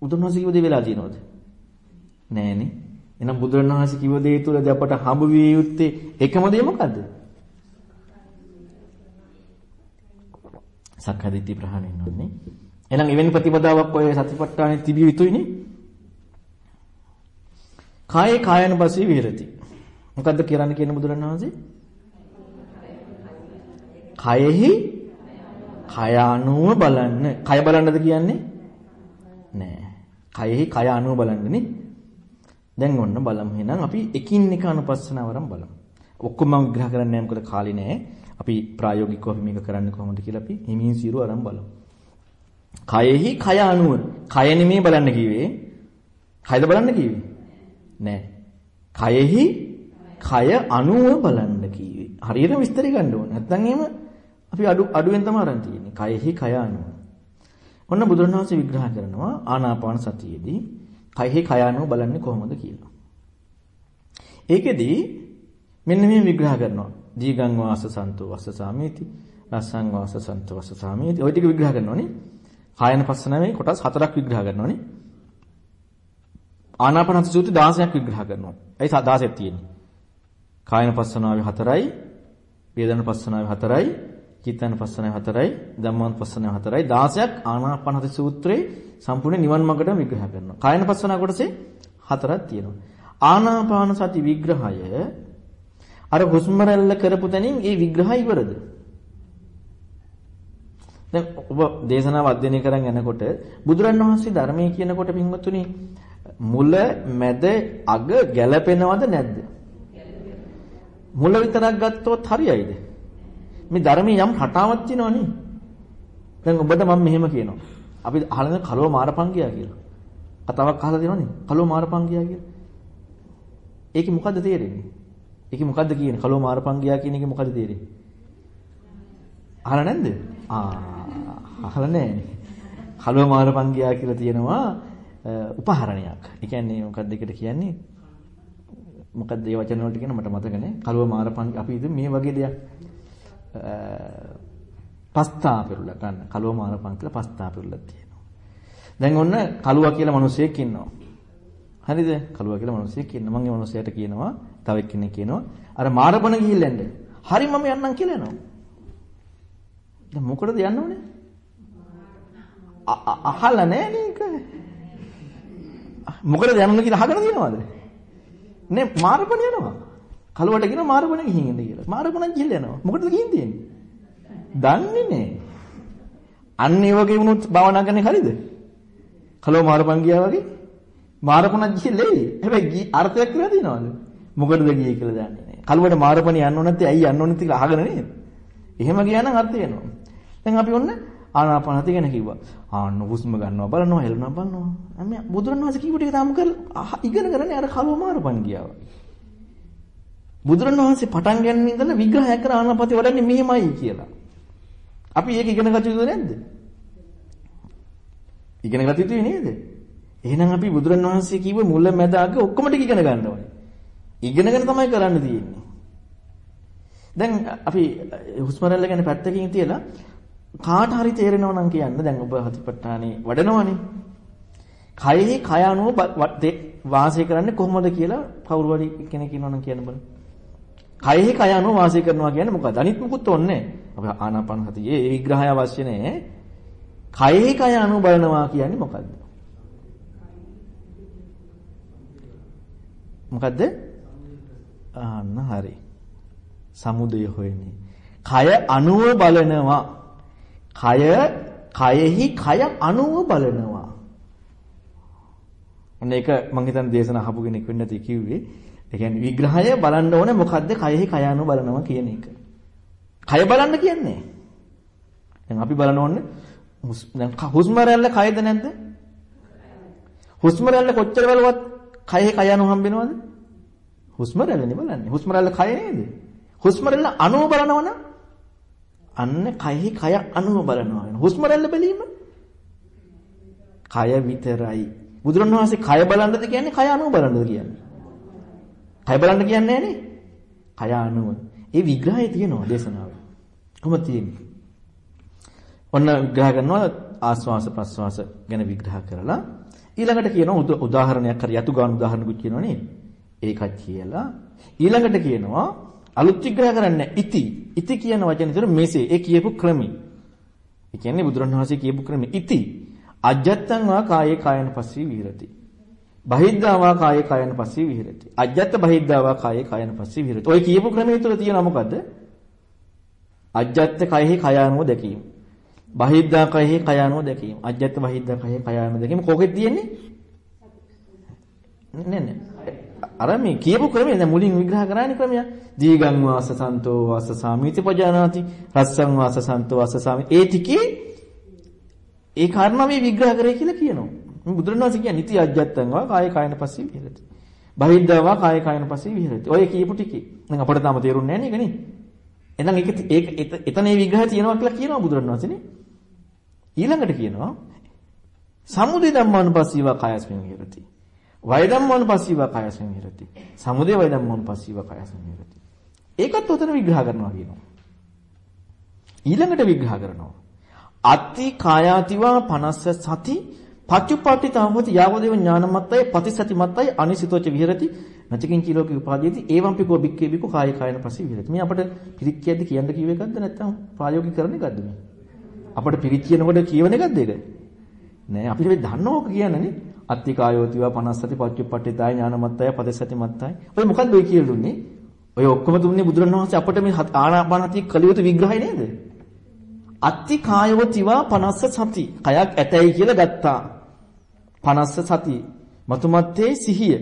බුදුරණවහන්සේ කිව්ව දේ වෙලා තියෙනවද? නෑනේ. එහෙනම් බුදුරණවහන්සේ කිව්ව දේ තුලදී අපට හම්බ විය යුත්තේ එකම දේ මොකද්ද? සක්කාය දිට්ඨිය ප්‍රහාණය වෙනවනේ. එහෙනම් එවැනි ප්‍රතිපදාවක් ඔය සතිපට්ඨානෙ තිබිය යුතුයිනේ. කායේ කායනුපස්සී විහෙරති. මොකද්ද කියන්න කියන බුදුරණවහන්සේ? කයෙහි කය අනුව බලන්න. කය බලන්නද කියන්නේ? නෑ. කයෙහි කය අනුව බලන්නනේ. දැන් ඔන්න බලමු එහෙනම් අපි එකින් එක අනුපස්සනාවරම් බලමු. ඔක්කොම මම විග්‍රහ කරන්නේ නැහැ මොකද කාලේ නැහැ. අපි ප්‍රායෝගිකව මේක කරන්නේ කොහොමද කියලා අපි හිමින් සිරු අරන් බලමු. කයෙහි කය අනුව. කය නෙමෙයි බලන්න කිව්වේ. කයද බලන්න කිව්වේ? නෑ. කයෙහි කය අනුව බලන්න කිව්වේ. හරියට විස්තරي ගන්න ඕනේ. නැත්නම් එහෙම අපි අඩු අඩුවෙන් තමයි අරන් තියෙන්නේ. කයෙහි කය අනුව. ඔන්න බුදුරණවහන්සේ විග්‍රහ කරනවා ආනාපාන සතියේදී කයෙහි කය අනුව බලන්නේ කොහොමද කියලා. ඒකෙදී මෙන්න මේ විග්‍රහ කරනවා. දීගං වාස සන්තෝ වස්ස සාමීති රසං වාස සන්තෝ වස්ස සාමීති. ওই ටික විග්‍රහ කරනෝනේ. කායන පස්සනාවේ කොටස් හතරක් විග්‍රහ කරනෝනේ. ආනාපානසති සූත්‍රය 16ක් විග්‍රහ කරනවා. ඒ 16ක් තියෙන්නේ. කායන පස්සනාවේ 4යි, වේදන පස්සනාවේ 4යි, චිත්තන පස්සනාවේ 4යි, ධම්මාන පස්සනාවේ 4යි 16ක් ආනාපානසති සූත්‍රයේ සම්පූර්ණ නිවන් මාර්ගට විග්‍රහ කරනවා. කායන පස්සනාව කොටසේ හතරක් තියෙනවා. ආනාපාන සති විග්‍රහය අර හුස්ම රැල්ල කරපු තැනින් ඒ විග්‍රහය ඉවරද? දැන් ඔබ දේශනාව අධ්‍යයනය කරන් යනකොට බුදුරන් වහන්සේ ධර්මයේ කියනකොට පින්වත්තුනි මුල මැද අග ගැළපෙනවද නැද්ද? මුල විතරක් ගත්තොත් හරියයිද? මේ ධර්මයේ යම් රටාවක් තියෙනවනේ. දැන් ඔබට මම මෙහෙම කියනවා. අපි අහලා කලව මාරපන් ගියා කියලා. කතාවක් අහලා තියෙනවනේ. කලව මාරපන් ගියා කියලා. ඒකේ මොකද්ද තේරෙන්නේ? ඒකේ මොකද්ද කියන්නේ? කලව මාරපන් ගියා කියන එකේ මොකද්ද තේරෙන්නේ? අහලා නැද්ද? ආ අහලා නැහැ. කලව මාරපන් ගියා කියලා තියෙනවා උපහරණයක්. ඒ කියන්නේ මොකක්ද ඒකට කියන්නේ? මොකක්ද ඒ වචන වලට කියන මට මතක නැහැ. කලව මාරපන් අපි ඉතින් මේ වගේ දෙයක් පස්තා පෙරුල ගන්න. කලව මාරපන් කියලා පස්තා පෙරුලක් තියෙනවා. දැන් ඔන්න කලුවා කියලා මිනිහෙක් ඉන්නවා. හරිද? කලුවා කියලා මිනිහෙක් ඉන්නවා. මම ඒ මිනිහයාට කියනවා, තව එක්කෙනෙක් කියනවා, අර මාරපණ ගිහිල්ලා එන්න. හරි මම යන්නම් කියලා එනවා. දැන් මොකටද යන්න ඕනේ? අහලා නැහැ නේක. මොකටද යන්න කියලා අහගෙන තියෙනවද? නේ මාරපණ යනවා. කලුවට කියන මාරපණ ගිහින් එන්න කියලා. මාරපණ ගිහිල්ලා යනවා. මොකටද ගිහින් තියෙන්නේ? දන්නේ නැහැ. අන්න ඒ වගේ වුණොත් භාවනා කරන්නේ හරිද? කලව මාරපන් ගියා වගේ මාරපණක් ගිහිල්ලා එයි. හැබැයි අර්ථයක් කියලා තියනවද? මොකටද ගියේ කියලා දන්නේ නැහැ. කලුවට මාරපණ යන්න ඕන නැත්නම් ඇයි යන්න ඕන නැති කියලා අහගෙන නේද? එහෙම ගියා නම් අර්ථය එනවා. දැන් අපි ඔන්න ආනාපානසති ගැන කිව්වා. ආන්න හුස්ම ගන්නවා බලනවා හෙලනවා බලනවා. මේ බුදුරණවහන්සේ කිව්ව ටික තාම කරලා ඉගෙන ගන්නනේ අර කලුව මාරපන් ගියා වගේ. බුදුරණවහන්සේ පටන් ගන්න ඉඳලා විග්‍රහය කර ආනාපානසති වඩන්නේ මෙහෙමයි කියලා. අපි ඒක ඉගෙන ගත යුතු නැද්ද? ඉගෙන ගත යුතුයි නේද? එහෙනම් අපි බුදුරණවහන්සේ කිව්ව මුල මැද අග ඔක්කොම ටික ඉගෙන ගන්න ඕනේ. ඉගෙනගෙන තමයි කරන්න තියෙන්නේ. දැන් අපි හුස්ම රැල්ල ගැන පැත්තකින් තියලා කාට හරි තේරෙනව නම් කියන්න දැන් ඔබ හතිපට්ඨානේ වඩනවනේ. කයෙහි කය අනුව වාසය කරන්නේ කොහොමද කියලා කවුරු හරි කෙනෙක් ඉන්නවනම් කියන්න බලන්න. කයෙහි කය අනුව වාසය කරනවා කියන්නේ මොකක්ද? අනිත් මුකුත් ඕනේ නැහැ. අපි ආනාපාන සතියේ ඒ විග්‍රහය අවශ්‍ය නැහැ. කයෙහි කය අනුව බලනවා කියන්නේ මොකද්ද? මොකද්ද? ආන්න හරි. සමුදය හොයන්නේ. කය අනුව බලනවා. කය කයෙහි කය අනුව බලනවා. ඔන්න ඒක මම හිතන්නේ දේශන අහපු කෙනෙක් වෙන්න ඇති කිව්වේ. ඒ කියන්නේ විග්‍රහය බලන්න ඕනේ මොකද්ද කයෙහි කය අනුව බලනවා කියන එක. කය බලන්න කියන්නේ. දැන් අපි බලන්න ඕනේ දැන් හුස්ම රැල්ල කයද නැද්ද? හුස්ම රැල්ල කොච්චර බලවත් කයෙහි කය අනුව හම්බෙනවද? හුස්ම රැල්ලනේ බලන්නේ. හුස්ම රැල්ල කය නේද? හුස්ම රැල්ල අනුව බලනවනම් අන්න කයෙහි කය අනුව බලනවා වෙන. හුස්ම රැල්ල බැලීම කය විතරයි. බුදුරණවහන්සේ කය බලන්නද කියන්නේ කය අනුව බලන්නද කියන්නේ? කය බලන්න කියන්නේ නෑනේ. කය අනුව. ඒ විග්‍රහය තියෙනවා දේශනාවේ. කොහොමද තියෙන්නේ? ඔන්න විග්‍රහ කරනවා ආස්වාස ප්‍රස්වාස ගැන විග්‍රහ කරලා ඊළඟට කියනවා උදාහරණයක් හරි යතු ගන්න උදාහරණකුත් කියනවා නේද? ඒකත් කියලා ඊළඟට කියනවා අලුත් විග්‍රහ කරන්නේ ඉති. ඉති කියන වචනේ විතර මෙසේ ඒ කියපු ක්‍රමي. ඒ කියන්නේ බුදුරණවහන්සේ කියපු ක්‍රමي ඉති. අජත්තං වා කායේ කායන පස්සී විහෙරති. බහිද්ධා වා කායේ කායන පස්සී විහෙරති. අජත්ත බහිද්ධා වා කායේ කායන පස්සී විහෙරති. ඔය කියපු ක්‍රමයේ තුල තියෙනවා මොකද්ද? අජත්ත කයෙහි කය අනුව දැකීම. බහිද්ධා කයෙහි කය අනුව දැකීම. අජත්ත බහිද්ධා කයෙහි කය අනුව දැකීම කොකෙද තියෙන්නේ? නෑ නෑ. අර මේ කියපු ක්‍රමය දැන් මුලින් විග්‍රහ කරානේ ක්‍රමය. දීගං වාස සන්තෝ වාස සාමීති පජානාති. රස්සං වාස සන්තෝ වාස සාමි. ඒ ටිකේ ඒ කාරණා මේ විග්‍රහ කරේ කියලා කියනවා. මේ බුදුරණවහන්සේ කියන්නේ නිති අජ්ජත්තං වා කාය කායන පස්සේ විහෙරති. බහිද්ධා වා කාය කායන පස්සේ විහෙරති. ඔය කියපු ටිකේ. දැන් අපිට තාම තේරුන්නේ නැහැ නේද? එහෙනම් ඒක ඒක එතන මේ විග්‍රහය තියෙනවා කියලා කියනවා බුදුරණවහන්සේනේ. ඊළඟට කියනවා සමුදය ධම්මානුපස්සීවා කායස්මින් විහෙරති. වය ධම්මානුපස්සීව කායසං විහෙරති. සමුදය වය ධම්මානුපස්සීව කායසං විහෙරති. ඒකත් උතන විග්‍රහ කරනවා කියනවා. ඊළඟට විග්‍රහ කරනවා. අත්ති කායාතිවා 50 සති පච්චුප්පට්ඨිතාවති යාවදේව ඥානමත්තය පතිසතිමත්තය අනිසිතෝච විහෙරති. නචකින් චිලෝකේ උපාදීති ඒවම්පි කෝ බික්කේ බිකෝ කාය කායන පස්සේ විහෙරති. මේ අපිට පිරිත් කියද්දි කියන්න කිව්ව එකක්ද නැත්නම් ප්‍රායෝගික කරන එකක්ද මේ? අපිට පිරිත් කියනකොට කියවන එකක්ද ඒක? නෑ අපිට මේ දන්නවක කියන්නනේ අත්ති කායෝතිවා 50 සති පච්චුප්පට්ඨිතාය ඥානමත්තය පතිසතිමත්තය. ඔය මොකද්ද ඔය කියලා දුන්නේ ඔය ඔක්කොම දුන්නේ බුදුරණවහන්සේ අපිට මේ ආනාපානසති කලියුතු විග්‍රහය නේද? අත්ති කායවතිවා 50 සති. කයක් ඇතයි කියලා ගත්තා. 50 සති. මතුමත්තේ සිහිය.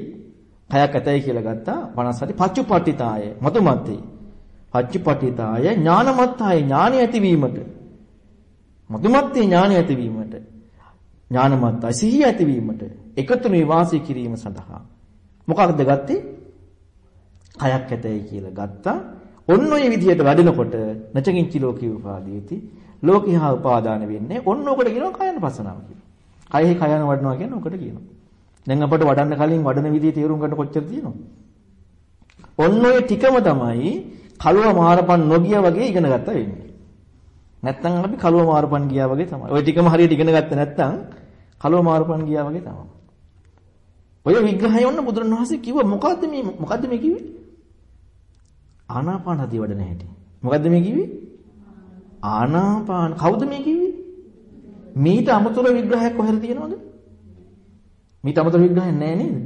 කයක් ඇතයි කියලා ගත්තා. 50 සති. පච්චුපට්ඨිතාය. මතුමත්තේ. පච්චුපට්ඨිතාය ඥානමත්තාය ඥාන ඇතිවීමට. මතුමත්තේ ඥාන ඇතිවීමට. ඥානමත්තාය සිහිය ඇතිවීමට. එකතුනේ වාසය කිරීම සඳහා. මොකක්ද ගත්තේ? කයක් ඇතයි කියලා ගත්තා. ඔන්න ඔය විදිහට වැඩෙනකොට නචකින් කිලෝකී උපාදීති ලෝකීහා උපාදාන වෙන්නේ ඔන්න ඔකට කියනවා කායන පසනාව කියලා. කයෙහි කයන වඩනවා කියන්නේ ඔකට කියනවා. දැන් අපට වඩන්න කලින් වඩන විදිය තේරුම් ගන්න කොච්චර තියෙනවද? ඔන්න ඔය ටිකම තමයි කලුව මාරපන් නොගිය වගේ ඉගෙන ගත්තා වෙන්නේ. නැත්තම් අපි කලුව මාරපන් ගියා වගේ තමයි. ඔය ටිකම හරියට ඉගෙන ගත්තේ නැත්තම් කලුව මාරපන් ගියා වගේ තමයි. ඔය විග්‍රහය ඔන්න බුදුරණවහන්සේ කිව්ව මොකද්ද මේ මොකද්ද මේ කිව්වේ? ආනාපාන හදිය වඩන හැටි. මොකද්ද මේ කිව්වේ? ආනාපාන කවුද මේ කිව්වේ? මීට අමතර විග්‍රහයක් කොහෙද තියෙනවද? මීට අමතර විග්‍රහයක් නැහැ නේද?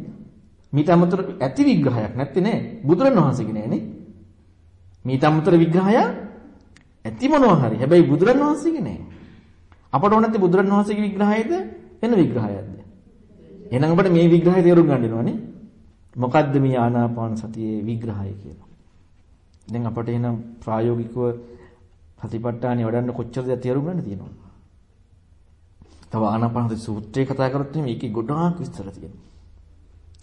මීට අමතර ඇති විග්‍රහයක් නැත්තේ නේ. බුදුරණවහන්සේගේ නෑනේ. මීට අමතර විග්‍රහය ඇති මොනවා හරි. හැබැයි බුදුරණවහන්සේගේ නෑ. අපට ඕන නැති බුදුරණවහන්සේගේ විග්‍රහයද වෙන විග්‍රහයක්ද? එහෙනම් අපිට මේ විග්‍රහය තේරුම් ගන්න වෙනවනේ. මොකද්ද මේ ආනාපාන සතියේ විග්‍රහය කියලා. දැන් අපට එහෙනම් ප්‍රායෝගිකව සතිපට්ඨානෙ වඩන්න කොච්චරද තේරුම් ගන්න තියෙනවද? තව ආනාපානසති සූත්‍රය කතා කරොත් මේකේ ගොඩාක් විස්තර තියෙනවා.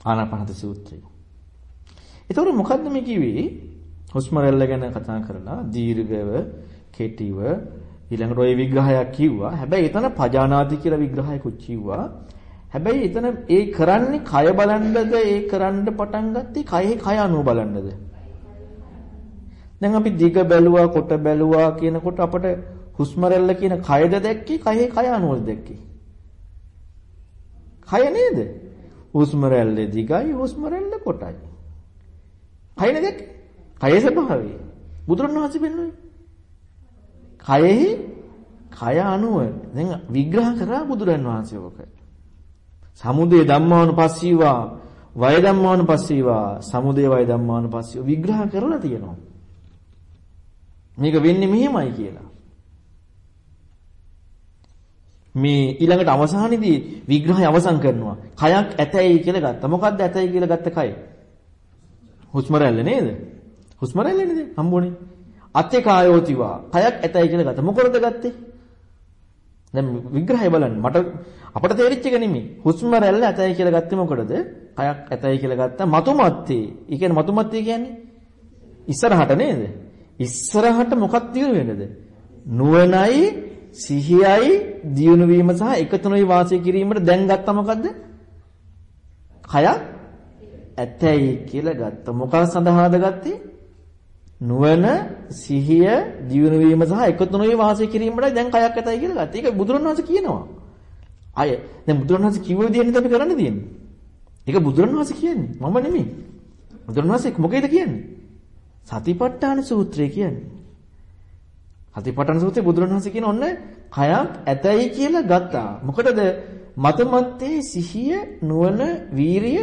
ආනාපානසති සූත්‍රය. ඒතකොට මොකද්ද මේ කිව්වේ? හුස්ම රැල්ල ගැන කතා කරලා දීර්ඝව, කෙටිව ඊළඟට ওই විග්‍රහයක් කිව්වා. හැබැයි එතන පජානාති කියලා විග්‍රහයකුත් කිව්වා. හැබැයි එතන ඒ කරන්නේ කය බලන්නද ඒ කරන්න පටන් ගත්තේ කයෙහි කය අනුව බලන්නද? දැන් අපි දිග බැලුවා කොට බැලුවා කියනකොට අපට හුස්ම රැල්ල කියන කයද දැක්කේ කයෙහි කය අනුවද දැක්කේ? කය නේද? හුස්ම රැල්ල දිගයි හුස්ම රැල්ල කොටයි. කයනේ දැක්කේ? කයේ ස්වභාවය. බුදුරණවහන්සේ පෙන්වන්නේ. කයෙහි කය අනුව දැන් විග්‍රහ කරා බුදුරණවහන්සේ ඔක. සමුදය ධම්මානුපස්සීවා වය ධම්මානුපස්සීවා සමුදය වය ධම්මානුපස්සීව විග්‍රහ කරලා තියෙනවා. මේක වෙන්නේ මෙහෙමයි කියලා. මේ ඊළඟට අවසානයේදී විග්‍රහය අවසන් කරනවා. කයක් ඇතයි කියලා ගත්තා. මොකද්ද ඇතයි කියලා ගත්ත කය? හුස්ම රැල්ල නේද? හුස්ම රැල්ල නේද? හම්බුනේ. අත්‍ය කායෝතිවා. කයක් ඇතයි කියලා ගත්තා. මොකටද ගත්තේ? දැන් විග්‍රහය බලන්න. මට අපට තේරිච්ච එක නෙමෙයි. හුස්ම රැල්ල ඇතයි කියලා ගත්තේ මොකටද? කයක් ඇතයි කියලා ගත්තා. මතුමත්තේ. ඒ කියන්නේ මතුමත්තේ කියන්නේ ඉස්සරහට නේද? ඉස්සරහට මොකක්ද දිනු වෙන්නේද? නුවණයි සිහියයි දියුණු වීම සහ එකතුනයි වාසය කිරීමට දැන් ගත්තා මොකද්ද? කය ඇතැයි කියලා ගත්තා. මොකක් සඳහාද ගත්තේ? නුවණ සිහිය දියුණු වීම සහ එකතුනයි වාසය කිරීමට දැන් කයක් ඇතයි කියලා ගත්තා. ඒක බුදුරණවහන්සේ කියනවා. අය දැන් බුදුරණවහන්සේ කිව්ව විදිහට අපි කරන්න තියෙන්නේ. ඒක බුදුරණවහන්සේ කියන්නේ. මම නෙමෙයි. බුදුරණවහන්සේ මොකේද කියන්නේ? සතිපට්ඨාන සූත්‍රය කියන්නේ. සතිපට්ඨාන සූත්‍රයේ බුදුරණවහන්සේ කියන ඔන්න කයක් ඇතයි කියලා ගත්තා. මොකටද? මතමත්තේ සිහිය, නුවණ, වීරිය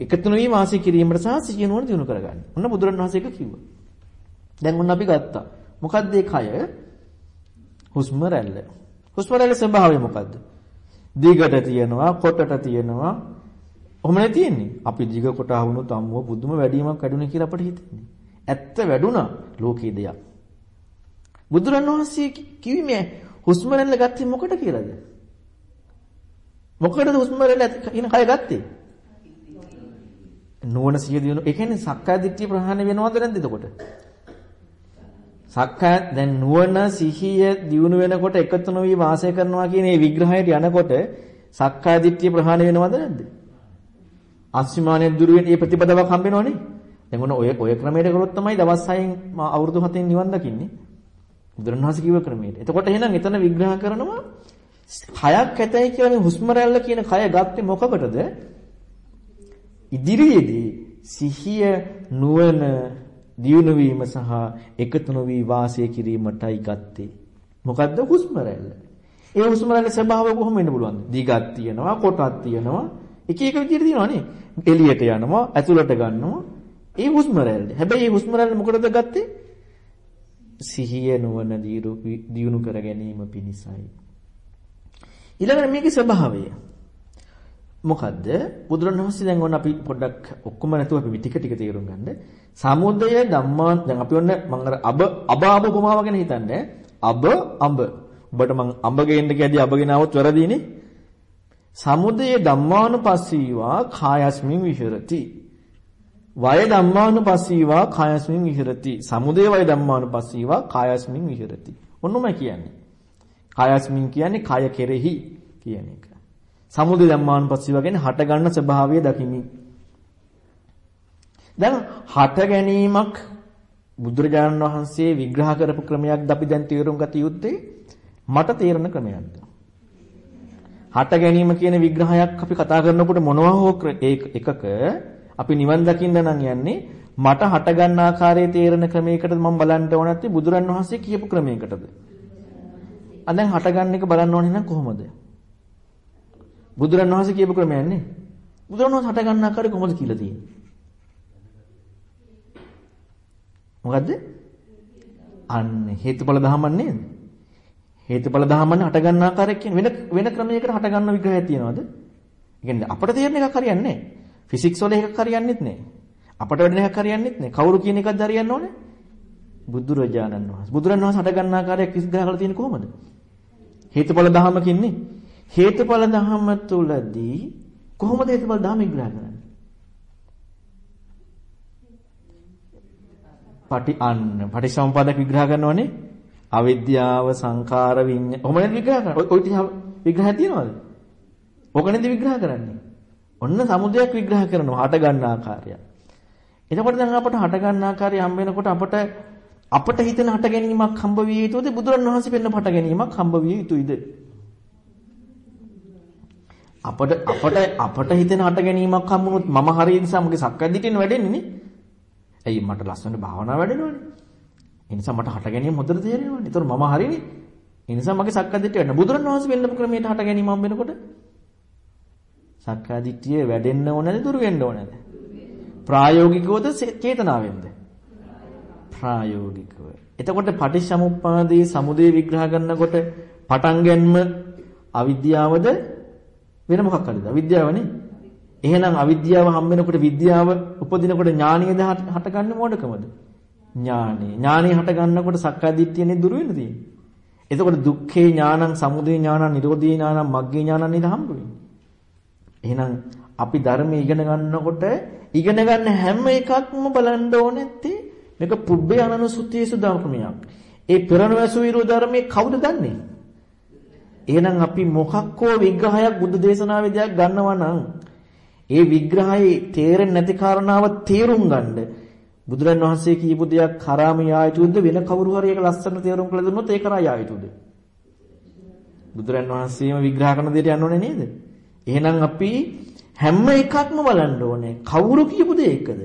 එකතුන වී වාසය කිරීමට සහ සිහිය නුවණ දිනු කරගන්න. ඔන්න බුදුරණවහන්සේ එක කිව්වා. දැන් ඔන්න අපි ගත්තා. මොකද්ද ඒ කය? හුස්ම රැල්ල. හුස්ම රැල්ලේ ස්වභාවය මොකද්ද? දිගට තියෙනවා, කොටට තියෙනවා. ඔහොමනේ තියෙන්නේ. අපි දිග කොට ආවුනොත් අම්මෝ බුදුම වැඩිමක් වැඩුණේ කියලා අපිට හිතෙන්නේ. ඇත්ත වැඩුණා ලෝකේ දෙයක්. බුදුරණවහන්සේ කිව්වේ මේ හුස්ම රැල්ල ගත්තේ මොකට කියලාද? මොකටද හුස්ම රැල්ල කියන කය ගත්තේ? නුවණ සිය දිනු. ඒ කියන්නේ සක්කාය දිට්ඨිය ප්‍රහාණය වෙනවද නැද්ද එතකොට? සක්කාය දැන් නුවණ සිහිය දිනු වෙනකොට එකතු නොවි වාසය කරනවා කියන මේ විග්‍රහයට යනකොට සක්කාය දිට්ඨිය ප්‍රහාණය වෙනවද නැද්ද? අස්විමානයේ දුර වෙන මේ ප්‍රතිපදාවක් හම්බෙනවනේ. දැන් ඔන්න ඔය ඔය ක්‍රමයට කරොත් තමයි දවස් 6න් අවුරුදු 7න් නිවන් දකින්නේ. බුදුරණවහන්සේ කිව්ව ක්‍රමයට. එතකොට එහෙනම් එතන විග්‍රහ කරනවා කයක් ඇතයි කියලා මේ හුස්ම රැල්ල කියන කය ගත්තේ මොකකටද? ඉදිරියේදී සිහිය නුවණ දියුණු වීම සහ එකතු නොවි වාසය කිරීමටයි ගත්තේ. මොකද්ද හුස්ම රැල්ල? ඒ හුස්ම රැල්ලේ ස්වභාවය කොහොම වෙන්න පුළුවන්ද? දිගක් තියෙනවා, කොටක් තියෙනවා, එක එක විදිහට තියෙනවා නේ. එළියට යනවා, ඇතුළට ගන්නවා. ඒ හුස්ම රැල්ල. හැබැයි මේ හුස්ම රැල්ල මොකටද ගත්තේ? සිහිය නුවණ දියුණු කර ගැනීම පිණිසයි. ඊළඟට මේකේ ස්වභාවය. මොකද්ද? බුදුරණවහන්සේ දැන් ඕන අපි පොඩ්ඩක් ඔක්කොම නැතුව අපි ටික ටික තේරුම් ගන්න. සමුදය ධම්මා දැන් අපි ඔන්න මම අර අබ අබාබ කොමාව ගැන හිතන්නේ. අබ අඹ. ඔබට මං අඹ ගේන්න කියදී අබ ගෙනාවොත් වැරදීනේ. සමුදය ධම්මානුපස්සීවා කායස්මින් විහෙරති. වය ධම්මානුපස්සීවා කායස්මින් විහෙරති. සමුදය වය ධම්මානුපස්සීවා කායස්මින් විහෙරති. ඔන්නමයි කියන්නේ. කායස්මින් කියන්නේ කය කෙරෙහි කියන එක. සමුදය ධම්මානුපස්සීවා කියන්නේ හට ගන්න ස්වභාවය දකිමි. දැන් හට ගැනීමක් බුදුරජාණන් වහන්සේ විග්‍රහ කරපු ක්‍රමයක්ද අපි දැන් තේරුම් ගත යුත්තේ මට තේරෙන ක්‍රමයක්ද හට ගැනීම කියන විග්‍රහයක් අපි කතා කරනකොට මොනවා හෝ එකක අපි නිවන් දකින්න නම් යන්නේ මට හට ගන්න ආකාරයේ තේරෙන ක්‍රමයකටද මම බලන්න ඕන නැත්තේ බුදුරන් වහන්සේ කියපු ක්‍රමයකටද? අ දැන් හට ගන්න එක බලන්න ඕනේ නම් කොහොමද? බුදුරන් වහන්සේ කියපු ක්‍රමයන්නේ බුදුරන් වහන්සේ හට ගන්න ආකාරය කොහොමද කියලා තියෙන්නේ? මොකද්ද? අන්න හේතුඵල ධහමක් නේද? හේතුඵල ධහමන්නේ හට ගන්න ආකාරයක් කියන වෙන වෙන ක්‍රමයකට හට ගන්න විග්‍රහයක් තියනවද? ඒ කියන්නේ අපිට තේරෙන එකක් හරියන්නේ නැහැ. ෆිසික්ස් වල එකක් හරියන්නේත් නැහැ. අපට වැඩෙන එකක් හරියන්නේත් නැහැ. කවුරු කියන එකක්ද හරියන්න ඕනේ? බුදුරජාණන් වහන්සේ. බුදුරජාණන් වහන්සේ හට ගන්න ආකාරයක් විග්‍රහ කරලා තියෙන්නේ කොහොමද? හේතුඵල ධහමකින්නේ. හේතුඵල ධහම තුලදී කොහොමද හේතුඵල ධහම විග්‍රහ කරන්නේ? පටි අන්න පටිසම්පාදක විග්‍රහ කරනවනේ අවිද්‍යාව සංඛාර විඤ්ඤා කොහොම නේද විග්‍රහ කරන්නේ? ඔය ටික විග්‍රහ තියනවද? ඕක නේද විග්‍රහ කරන්නේ? ඔන්න සමුදයක් විග්‍රහ කරනවා හට ගන්න ආකාරය. එතකොට දැන් අපට හට ගන්න ආකාරය හම්බ වෙනකොට අපට අපට හිතෙන හට ගැනීමක් හම්බ විය යුතුද බුදුරණවහන්සේ පෙන්න හට ගැනීමක් හම්බ විය යුතුයිද? අපට අපට අපට හිතෙන හට ගැනීමක් හම්බුනොත් මම හරිය නිසා මගේ සක්කාදිටින් වැඩෙන්නේ නේ. ඇයි මට ලස්සන භාවනාව වැඩෙනවනේ. ඒ නිසා මට හට ගැනීම හොඳට තේරෙනවනේ. ඒතර මම හරිනේ. ඒ නිසා මගේ සක්කාදිට්ඨිය වෙන්න. බුදුරණවහන්සේ වෙන්නපු ක්‍රමයට හට ගැනීම හම් වෙනකොට සක්කාදිට්ඨිය වැඩෙන්න ඕනද දුර වෙන්න ඕනද? ප්‍රායෝගිකවද චේතනාවෙන්ද? ප්‍රායෝගිකව. එතකොට පටිච්චසමුප්පාදයේ සමුදේ විග්‍රහ කරනකොට පටන් ගැනීම අවිද්‍යාවද වෙන මොකක් හරිද? අවිද්‍යාවනේ. එහෙනම් අවිද්‍යාව හම් වෙනකොට විද්‍යාව උපදිනකොට ඥානියද හටගන්නේ මොඩකමද? ඥානෙ. ඥානෙ හට ගන්නකොට සක්කාය දිට්ඨියනේ දුර වෙන්න තියෙන්නේ. එතකොට දුක්ඛේ ඥානං, සමුදය ඥානං, නිරෝධී ඥානං, මග්ගේ ඥානං නේද හම්බ වෙන්නේ. එහෙනම් අපි ධර්මයේ ඉගෙන ගන්නකොට ඉගෙන ගන්න හැම එකක්ම බලන්න ඕනේ නැත්තේ මේක පුබ්බේ අනනුසුතියසු ධර්මයක්. ඒ පෙරණවසු විරු ධර්මයේ කවුද දන්නේ? එහෙනම් අපි මොකක්කෝ විග්‍රහයක් බුද්ධ දේශනාවේ දෙයක් ගන්නවා නම් ඒ විග්‍රහයේ තේරෙන්නේ නැති කාරණාව තේරුම් ගන්න බුදුරන් වහන්සේ කියපු දෙයක් කරාම යා යුතුද වෙන කවුරු හරි ඒක ලස්සන තේරුම් කළ දුන්නොත් ඒක කරා යා යුතුද? බුදුරන් වහන්සේම විග්‍රහ කරන දෙයට යන්න ඕනේ නේද? එහෙනම් අපි හැම එකක්ම බලන්න ඕනේ. කවුරු කියපු දෙයකද?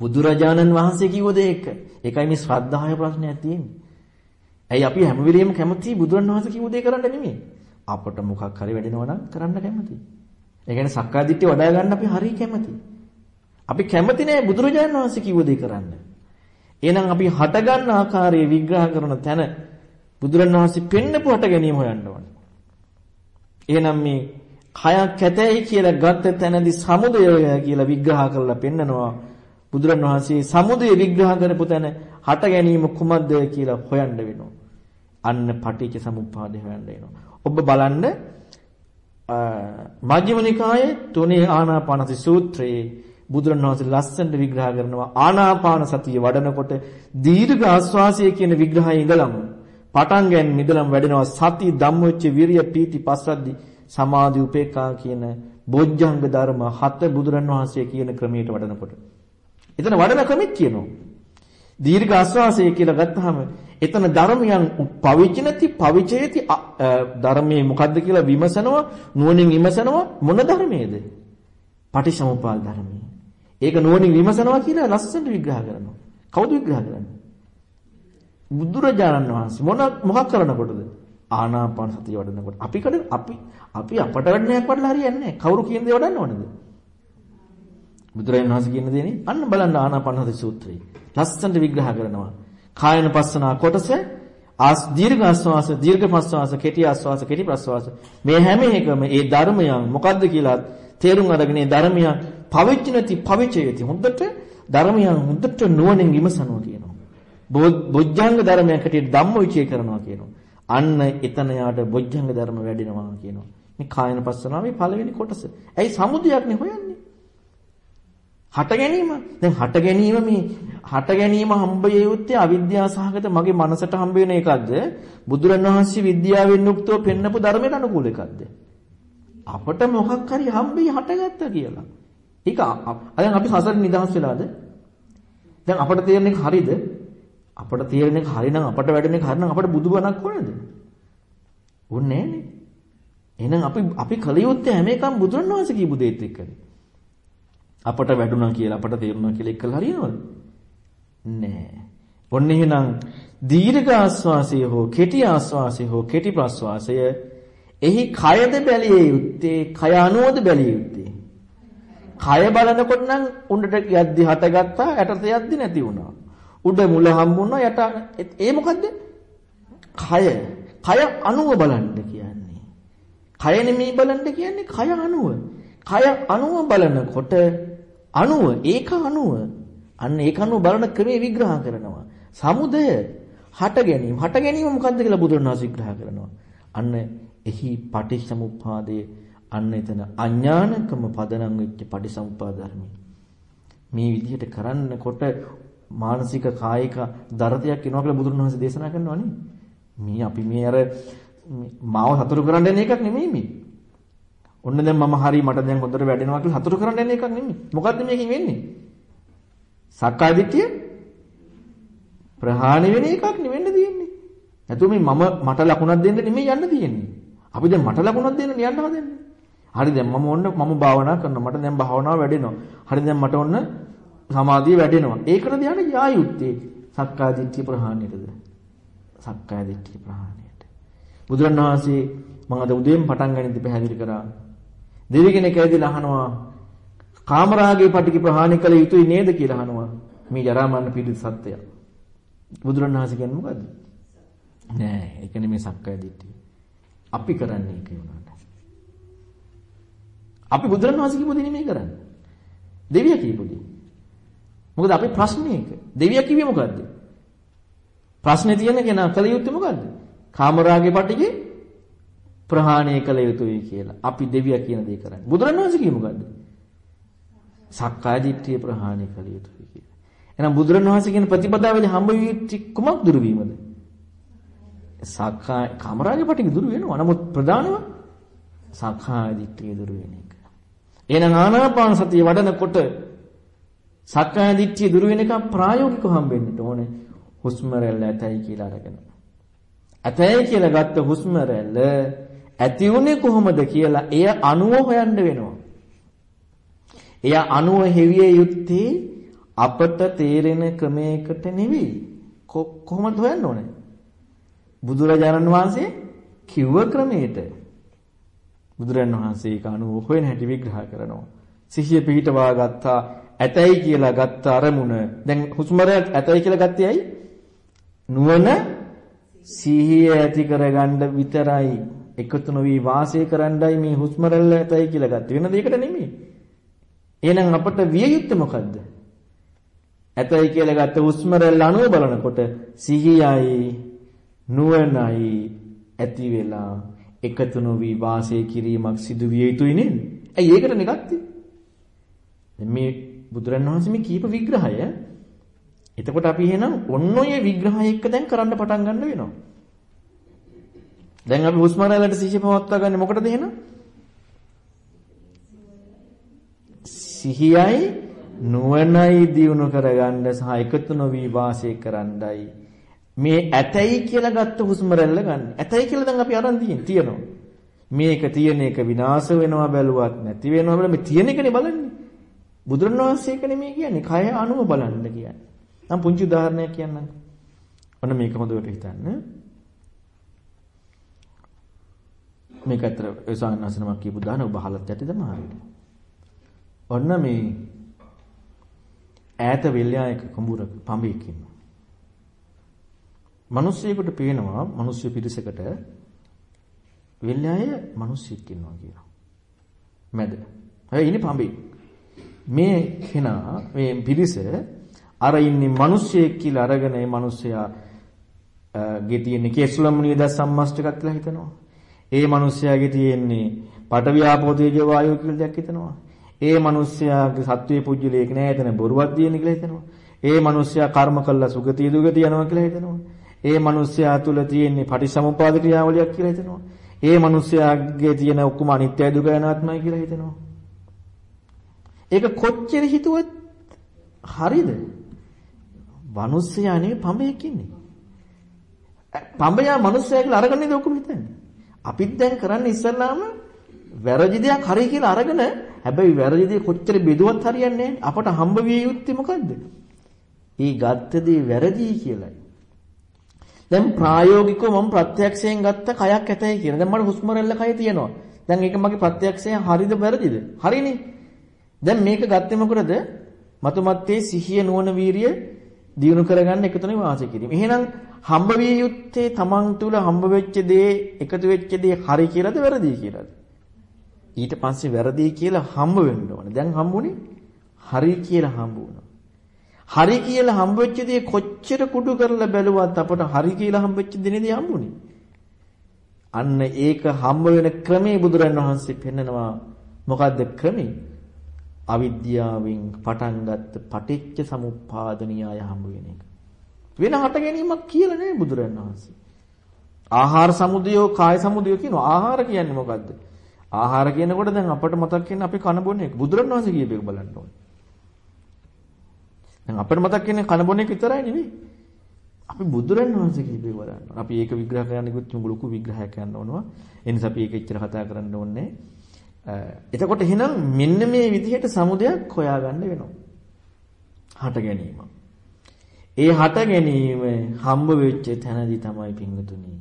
බුදුරජාණන් වහන්සේ කිව්ව දෙයක. ඒකයි මේ ශ්‍රද්ධාවේ ප්‍රශ්නයක් තියෙන්නේ. ඇයි අපි හැම වෙලෙම කැමති බුදුරන් වහන්සේ කිව්ව දේ කරන්න නෙමෙයි. අපට මොකක් හරි වැඩෙනවා නම් කරන්න කැමති. ඒ කියන්නේ සක්කාය දිට්ඨිය වඩා ගන්න අපි හරිය කැමති. අපි කැමති නෑ බුදුරජාණන් වහන්සේ කිව්ව දේ කරන්න. එහෙනම් අපි හට ගන්න ආකාරයේ විග්‍රහ කරන තැන බුදුරජාණන් වහන්සේ පෙන්නපු හට ගැනීම හොයන්න ඕනේ. එහෙනම් මේ කයක් ඇතයි කියලා ගත්ත තැනදී සමුදය කියලා විග්‍රහ කරලා පෙන්නනවා. බුදුරජාණන් වහන්සේ සමුදය විග්‍රහ කරපු තැන හට ගැනීම කුමක්ද කියලා හොයන්න වෙනවා. අන්න පටිච්ච සමුප්පාදය හොයන්න වෙනවා. ඔබ බලන්න මජ්ක්‍ධිම නිකායේ තුනේ ආනාපානසති සූත්‍රයේ බුදුරණවහන්සේ ලස්සනට විග්‍රහ කරනවා ආනාපාන සතිය වඩනකොට දීර්ඝ ආස්වාසය කියන විග්‍රහයේ ඉඳලම පටන් ගන්න ඉඳලම වැඩෙනවා සති ධම්මොච්ච විරිය පීති පස්සද්දි සමාධි උපේක්ඛා කියන බොජ්ජංග ධර්ම හත බුදුරන් වහන්සේ කියන ක්‍රමයට වඩනකොට. එතන වඩන ක්‍රමෙත් කියනවා. දීර්ඝ ආස්වාසය කියලා ගත්තාම එතන ධර්මයන් පවිචනති පවිචේති ධර්මයේ මොකද්ද කියලා විමසනවා නුවණින් විමසනවා මොන ධර්මයේද? පටිසමුපාද ධර්මයේ. ඒක නුවණින් විමසනවා කියලා ලස්සනට විග්‍රහ කරනවා. කවුද විග්‍රහ කරන්නේ? බුදුරජාණන් වහන්සේ මොන මොකක් කරනකොටද? ආනාපාන සතිය වඩනකොට. අපි කඩ අපි අපි අපට වැඩනයක් වඩලා හරියන්නේ නැහැ. කවුරු කියන දේ වඩන්න ඕනද? බුදුරජාණන් වහන්සේ කියන දේනේ. අන්න බලන්න ආනාපාන සති සූත්‍රය. ලස්සනට විග්‍රහ කරනවා. කායන පස්සනා කොටස ආස් දීර්ඝ ආස්වාස දීර්ඝ ප්‍රස්වාස කෙටි ආස්වාස කෙටි ප්‍රස්වාස මේ හැම එකම ඒ ධර්මයන් මොකද්ද කියලා තේරුම් අරගෙන ඒ ධර්මයන් පවිච්චනති පවිචයති හොඳට ධර්මයන් හොඳට නුවණින් විමසනවා කියනවා බොජ්ජංග ධර්මයන් කටියට ධම්මවිචය කරනවා කියනවා අන්න එතන යාට බොජ්ජංග ධර්ම වැඩෙනවා කියනවා මේ කායන පස්සනාවේ පළවෙනි කොටස ඇයි සමුදයක් නේ හොයන්නේ හට ගැනීම. දැන් හට ගැනීම මේ හට ගැනීම හම්බය යුත්තේ අවිද්‍යාව සහගත මගේ මනසට හම්බ වෙන එකක්ද? බුදුරණවහන්සේ විද්‍යාවෙන් යුක්තව පෙන්නපු ධර්මයට අනුකූල එකක්ද? අපට මොකක් හරි හම්බෙයි හටගත්තා කියලා. ඒක දැන් අපි හසර නිදහස් වෙලාද? දැන් අපට තේරෙන එක හරිද? අපට තේරෙන එක හරිනම් අපට වැඩෙන එක හරිනම් අපට බුදුබණක් ඕනේද? ඕනේ නෑනේ. එහෙනම් අපි අපි කල යුත්තේ හැම එකම බුදුරණවහන්සේ කියපු දේත් එක්කනේ. අපට වැඩුණා කියලා අපට තේරුණා කියලා එක්කලා හරියනවද? නෑ. ඔන්න එහෙනම් දීර්ඝ ආස්වාසය හෝ කෙටි ආස්වාසය හෝ කෙටි ප්‍රස්වාසය එහි කයද බැලිය යුත්තේ කය අනුවද බැලිය යුත්තේ කය බලනකොට නම් උඩට යද්දි හටගත්තා යටට යද්දි නැති වුණා උඩ මුල හම්බුණා යට ඒ මොකද්ද කය කය අනුව බලන්න කියන්නේ කය නෙමෙයි බලන්න කියන්නේ කය අනුව කය අනුව බලනකොට අණුව ඒක අණුව අන්න ඒක අණුව බලන ක්‍රමේ විග්‍රහ කරනවා. සමුදය හට ගැනීම හට ගැනීම මොකද්ද කියලා බුදුරණවහන්සේ විග්‍රහ කරනවා. අන්න එහි පටිච්චසමුප්පාදයේ අන්න එතන අඥානකම පදනම් වෙච්ච පටිසමුප්පාද ධර්මයි. මේ විදිහට කරන්නකොට මානසික කායික දරතයක් එනවා කියලා බුදුරණවහන්සේ දේශනා කරනවා නේ. මේ අපි මේ අර මාව සතුටු කරන්න යන එකක් නෙමෙයි මේ. ඔන්න දැන් මම හරි මට දැන් හොඳට වැඩෙනවා කියලා හතුරු කරන්න යන එකක් නෙමෙයි. මොකද්ද මේකෙන් වෙන්නේ? සක්කාය දිට්ඨිය ප්‍රහාණය වෙන එකක් නෙවෙන්න තියෙන්නේ. නැතුව මේ මම මට ලකුණක් දෙන්න නෙමෙයි යන්න තියෙන්නේ. අපි දැන් මට ලකුණක් දෙන්න යන්න හදන්නේ. හරි දැන් මම ඔන්න මම භාවනා කරනවා. මට දැන් භාවනාව වැඩෙනවා. හරි දැන් මට ඔන්න සමාධිය වැඩෙනවා. ඒකට ධානය යායුත්තේ සක්කාය දිට්ඨිය ප්‍රහාණයටද? සක්කාය දිට්ඨිය ප්‍රහාණයට. බුදුරණවහන්සේ මම අද උදේම පටන් ගනිද්දි පැහැදිලි කරා දෙවි කෙනෙක් ඇවිදලා අහනවා කාමරාගේ පටික ප්‍රහාණය කළ යුතුයි නේද කියලා අහනවා. මේ ජරා මරණ පීඩිත සත්‍යය. බුදුරණවහන්සේ කියන්නේ මොකද්ද? නෑ, ඒක නෙමෙයි සක්කාය දිට්ඨිය. අපි කරන්නේ ඒක උනාට. අපි බුදුරණවහන්සේ කියපු දේ නෙමෙයි කරන්නේ. දෙවියා කියපු දේ. මොකද අපි ප්‍රශ්නේ එක. දෙවියා කිව්වේ මොකද්ද? ප්‍රශ්නේ තියෙන කෙනා කල යුත්තේ මොකද්ද? කාමරාගේ පටිගේ ප්‍රහාණය කළ යුතුයි කියලා. අපි දෙවියා කියන දේ කරන්නේ. බුදුරණවහන්සේ කියේ මොකද්ද? සක්කාය දිට්ඨිය ප්‍රහාණය කළ යුතුයි කියලා. එහෙනම් බුදුරණවහන්සේ කියන ප්‍රතිපදාවේදී හම්බ වී කුමක් දුරු වීමද? සක්කාය කාමරාගේ පිටික දුරු වෙනවා. නමුත් ප්‍රධානම සක්කාය දිට්ඨිය දුරු වෙන එක. එහෙනම් ආනාපාන සතිය වඩනකොට සක්කාය දිට්ඨිය දුරු වෙන එක ප්‍රායෝගිකව හම්බෙන්නට ඕනේ. හුස්ම රැල්ල ඇතයි කියලා අරගෙන. ඇතයි කියලා ගත්ත හුස්ම රැල්ල ඇති උනේ කොහොමද කියලා එය අණුව හොයන්න වෙනවා. එය අණුව හෙවිය යුත්තේ අපට තේරෙන ක්‍රමයකට නෙවෙයි. කොහොමද හොයන්න ඕනේ? බුදුරජාණන් වහන්සේ කිව්ව ක්‍රමයට. බුදුරජාණන් වහන්සේ ඒක අණුව හොයන හැටි විග්‍රහ කරනවා. සිහිය පිහිටවා ගත්තා ඇතයි කියලා ගත්ත අරමුණ දැන් හුස්මරය ඇතයි කියලා ගත්තේ ඇයි? නුවණ සිහිය ඇති කරගන්න විතරයි එකතු නොවි වාසය කරන්නයි මේ හුස්ම රැල්ල ඇතයි කියලා ගත්තේ. වෙන දෙයකට නෙමෙයි. එහෙනම් අපට විය යුත්තේ මොකද්ද? ඇතයි කියලා ගත්ත හුස්ම රැල්ල අනුව බලනකොට සිහියයි නුවණයි ඇති වෙලා එකතු නොවි වාසය කිරීමක් සිදු විය යුතුයි නේද? ඇයි ඒකට නෙගත්තේ? මේ බුදුරණවහන්සේ මේ කීප විග්‍රහය එතකොට අපි එහෙනම් ඔන්න ඔය විග්‍රහය එක්ක දැන් කරන්න පටන් ගන්න වෙනවා. දැන් අපි හුස්ම රැල්ලට සිහිය පවත්වා ගන්න මොකටද එහෙනම්? සිහියයි නුවණයි දියුණු කරගන්න සහ එකතු නොවි වාසය කරන්නයි මේ ඇතයි කියලා ගත්ත හුස්ම රැල්ල ගන්න. ඇතයි කියලා දැන් අපි අරන් තියෙනවා. මේක තියෙන එක විනාශ වෙනවා බැලුවත් නැති වෙනවා බැලුවා මේ තියෙන එකනේ බලන්නේ. බුදුරණවහන්සේ එක නෙමෙයි කියන්නේ කය අනුව බලන්න කියන්නේ. මම පුංචි උදාහරණයක් කියන්නම්. ඔන්න මේක හොඳට හිතන්න. මේක ඇත්තට ඒ සාන්නසනමක් කියපු දාන ඔබ අහලත් ඇතිද මාරිට. ඔන්න මේ ඈත වෙල්යායක කුඹුරක පඹෙක් ඉන්නවා. මිනිස්සෙකුට පේනවා මිනිස්සු පිරිසකට වෙල්යාය මිනිස්සෙක් ඉන්නවා කියලා. මැද. හැබැයි ඉන්නේ පඹේ. මේ කෙනා මේ පිරිස අර ඉන්නේ මිනිස්සෙක් කියලා අරගෙන ඒ මිනිස්සයා ගේ තියෙන කේසුලමුණිය දැස් සම්මස්තකත් කියලා හිතනවා. ඒ මිනිස්සයාගේ තියෙන්නේ පඨවි ආපෝ තේජෝ වායෝ කියලා දෙයක් හිතනවා. ඒ මිනිස්සයාගේ සත්වයේ පුජ්‍යලයක නෑ එතන බොරුවක් තියෙන කියලා හිතනවා. ඒ මිනිස්සයා කර්ම කළා සුගතිය දුගතිය යනවා කියලා හිතනවා. ඒ මිනිස්සයා තුල තියෙන්නේ පටිසමුපාද ක්‍රියාවලියක් කියලා හිතනවා. ඒ මිනිස්සයාගේ තියෙන ඔක්කොම අනිත්‍යයි දුක යනාත්මයි කියලා හිතනවා. ඒක කොච්චර හිතුවත් හරිද? මිනිස්සයා නෙවෙයි පඹයක් ඉන්නේ. පඹයා මිනිස්සයා කියලා අරගෙන නේද ඔක්කොම හිතන්නේ. අපිත් දැන් කරන්නේ ඉස්සල්ලාම වැරදි දෙයක් හරි කියලා අරගෙන හැබැයි වැරදි දේ කොච්චර බෙදුවත් හරියන්නේ අපට හම්බ විය යුත්තේ මොකද්ද? ඊ ගත්ත දේ වැරදි කියලායි. දැන් ප්‍රායෝගිකව මම ප්‍රත්‍යක්ෂයෙන් ගත්ත කයක් ඇතයි කියන. දැන් මට හුස්ම රැල්ල කය තියෙනවා. දැන් ඒක මගේ ප්‍රත්‍යක්ෂයෙන් හරිද වැරදිද? හරිනේ. දැන් මේක ගත්තේ මොකටද? මතුමත්තේ සිහිය නුවණ වීරිය දියුණු කරගන්න එකතුනේ වාසය කිරීම. එහෙනම් හම්බ විය යුත්තේ තමන් තුල හම්බ වෙච්ච දේ එකතු වෙච්ච දේ හරි කියලාද වැරදි කියලාද? ඊට පස්සේ වැරදි කියලා හම්බ වෙන්න ඕනේ. දැන් හම්බුනේ හරි කියලා හම්බ වුණා. හරි කියලා හම්බ වෙච්ච දේ කොච්චර කුඩු කරලා බැලුවත් අපට හරි කියලා හම්බ වෙච්ච දිනේදී හම්බුනේ. අන්න ඒක හම්බ වෙන ක්‍රමේ බුදුරන් වහන්සේ පෙන්නනවා. මොකද්ද ක්‍රමේ? අවිද්‍යාවෙන් පටන් ගත්ත පටිච්ච සමුප්පාද න්‍යාය හම්බ වෙන එක. වෙන හට ගැනීමක් කියලා නෑ බුදුරන් වහන්සේ. ආහාර සමුදයෝ කාය සමුදයෝ කියනවා. ආහාර කියන්නේ මොකද්ද? ආහාර කියනකොට දැන් අපට මතක් වෙන්නේ අපි කන බොන එක. බුදුරණවහන්සේ කියපේක බලන්න ඕනේ. දැන් අපිට මතක් වෙන්නේ කන බොන එක විතරයි නෙවෙයි. අපි බුදුරණවහන්සේ කියපේක බලන්න ඕනේ. අපි ඒක විග්‍රහ කරන්න ගියොත් ලොකු විග්‍රහයක් යන්න ඕනවා. ඒ නිසා අපි ඒක එච්චර කතා කරන්න ඕනේ එතකොට එහෙනම් මෙන්න මේ විදිහට සමුදයක් හොයාගන්න වෙනවා. හට ගැනීම. ඒ හට ගැනීම හම්බ වෙච්ච තැනදී තමයි පිංගුතුනි.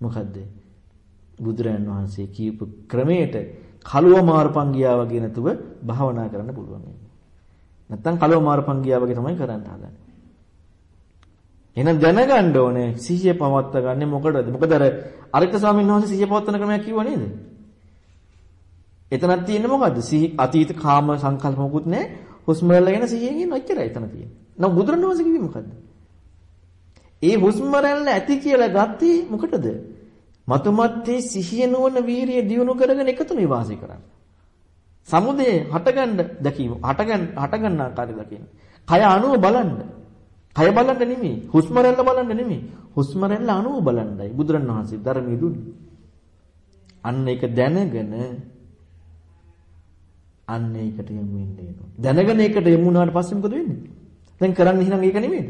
මොකද්ද? බුදුරයන් වහන්සේ කියපු ක්‍රමයට කලුව මාරපන් ගියා වගේ නැතුව භාවනා කරන්න පුළුවන් වෙන්නේ. නැත්තම් කලුව මාරපන් ගියා වගේ තමයි කරන්න හදන්නේ. එහෙනම් දැනගන්න ඕනේ සිහිය පවත්වා ගන්න මොකටද? මොකද අර අරිත ස්වාමීන් වහන්සේ සිහිය පවත්වන ක්‍රමයක් කිව්වා නේද? එතනක් තියෙන්නේ මොකද්ද? සිහි අතීත කාම සංකල්ප මොකුත් නැහැ. හුස්ම රැල්ල ගැන සිහියෙන් ඉන්න ඔච්චරයි එතන තියෙන්නේ. නම් බුදුරණවහන්සේ කිව්වේ මොකද්ද? ඒ හුස්ම රැල්ල ඇති කියලා ගත්තේ මොකටද? මතුමත්තේ සිහිය නුවණ වීරිය දියුණු කරගෙන එකතු මේ වාසය කරන්න. සමුදේ හටගන්න දැකීම හටගන්න හටගන්න ආකාරය දකින්න. කය අණුව බලන්න. කය බලන්න නෙමෙයි. හුස්ම රැල්ල බලන්න නෙමෙයි. හුස්ම රැල්ල අණුව බලන්නයි බුදුරණවහන්සේ ධර්මයේ දුන්නේ. අන්න ඒක දැනගෙන අන්න ඒකට යමු වෙන්නේ නෝ. දැනගෙන ඒකට යමු වුණාට පස්සේ මොකද වෙන්නේ? දැන් කරන්නේ එහෙනම් ඒක නෙමෙයිද?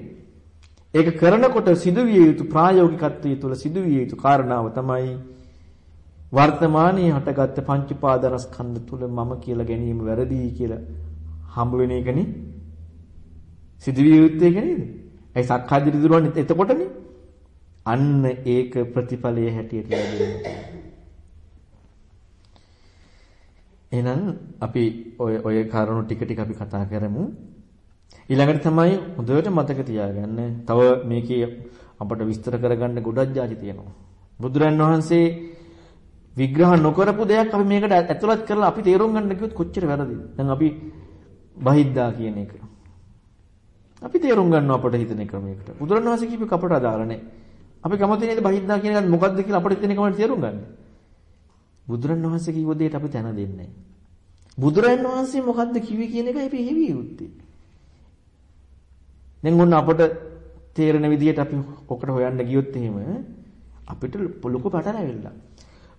ඒක කරනකොට සිදුවිය යුතු ප්‍රායෝගිකත්වයේ තුල සිදුවිය යුතු කාරණාව තමයි වර්තමානයේ හටගත්ත පංච උපාදානස්කන්ධ තුල මම කියලා ගැනීම වැරදි කියලා හම්බ වෙන එකනේ සිදුවිය යුත්තේ ඒක නේද? ඒ සක්කාය දිරිදුරන්නේ එතකොටනේ අන්න ඒක ප්‍රතිඵලයේ හැටියට ලැබෙනවා. එහෙනම් අපි ඔය ඔය කාරණු ටික ටික අපි කතා කරමු. ඊළඟට තමයි හොඳට මතක තියාගන්න. තව මේකේ අපට විස්තර කරගන්න ගොඩක් જાති තියෙනවා. බුදුරන් වහන්සේ විග්‍රහ නොකරපු දෙයක් අපි මේකට ඇතුළත් කරලා අපි තේරුම් ගන්න කිව්වොත් කොච්චර වැරදිද? දැන් අපි බහිද්දා කියන එක. අපි තේරුම් ගන්නවා අපට හිතන ක්‍රමයකට. බුදුරන් වහන්සේ කියපු කපට අදාළ නැහැ. අපි කැමති නේද බහිද්දා කියන එක මොකද්ද කියලා අපිට හිතන කමට තේරුම් ගන්න. බුදුරන් වහන්සේ කිව්ව දෙයට අපි තැන දෙන්නේ බුදුරන් වහන්සේ මොකද්ද කිව්වේ කියන එකයි අපි හෙවි යුත්තේ. දැන් ඔන්න අපට තේරෙන විදිහට අපි ඔකට හොයන්න ගියොත් එහෙම අපිට ලොකු පටලැවිල්ල.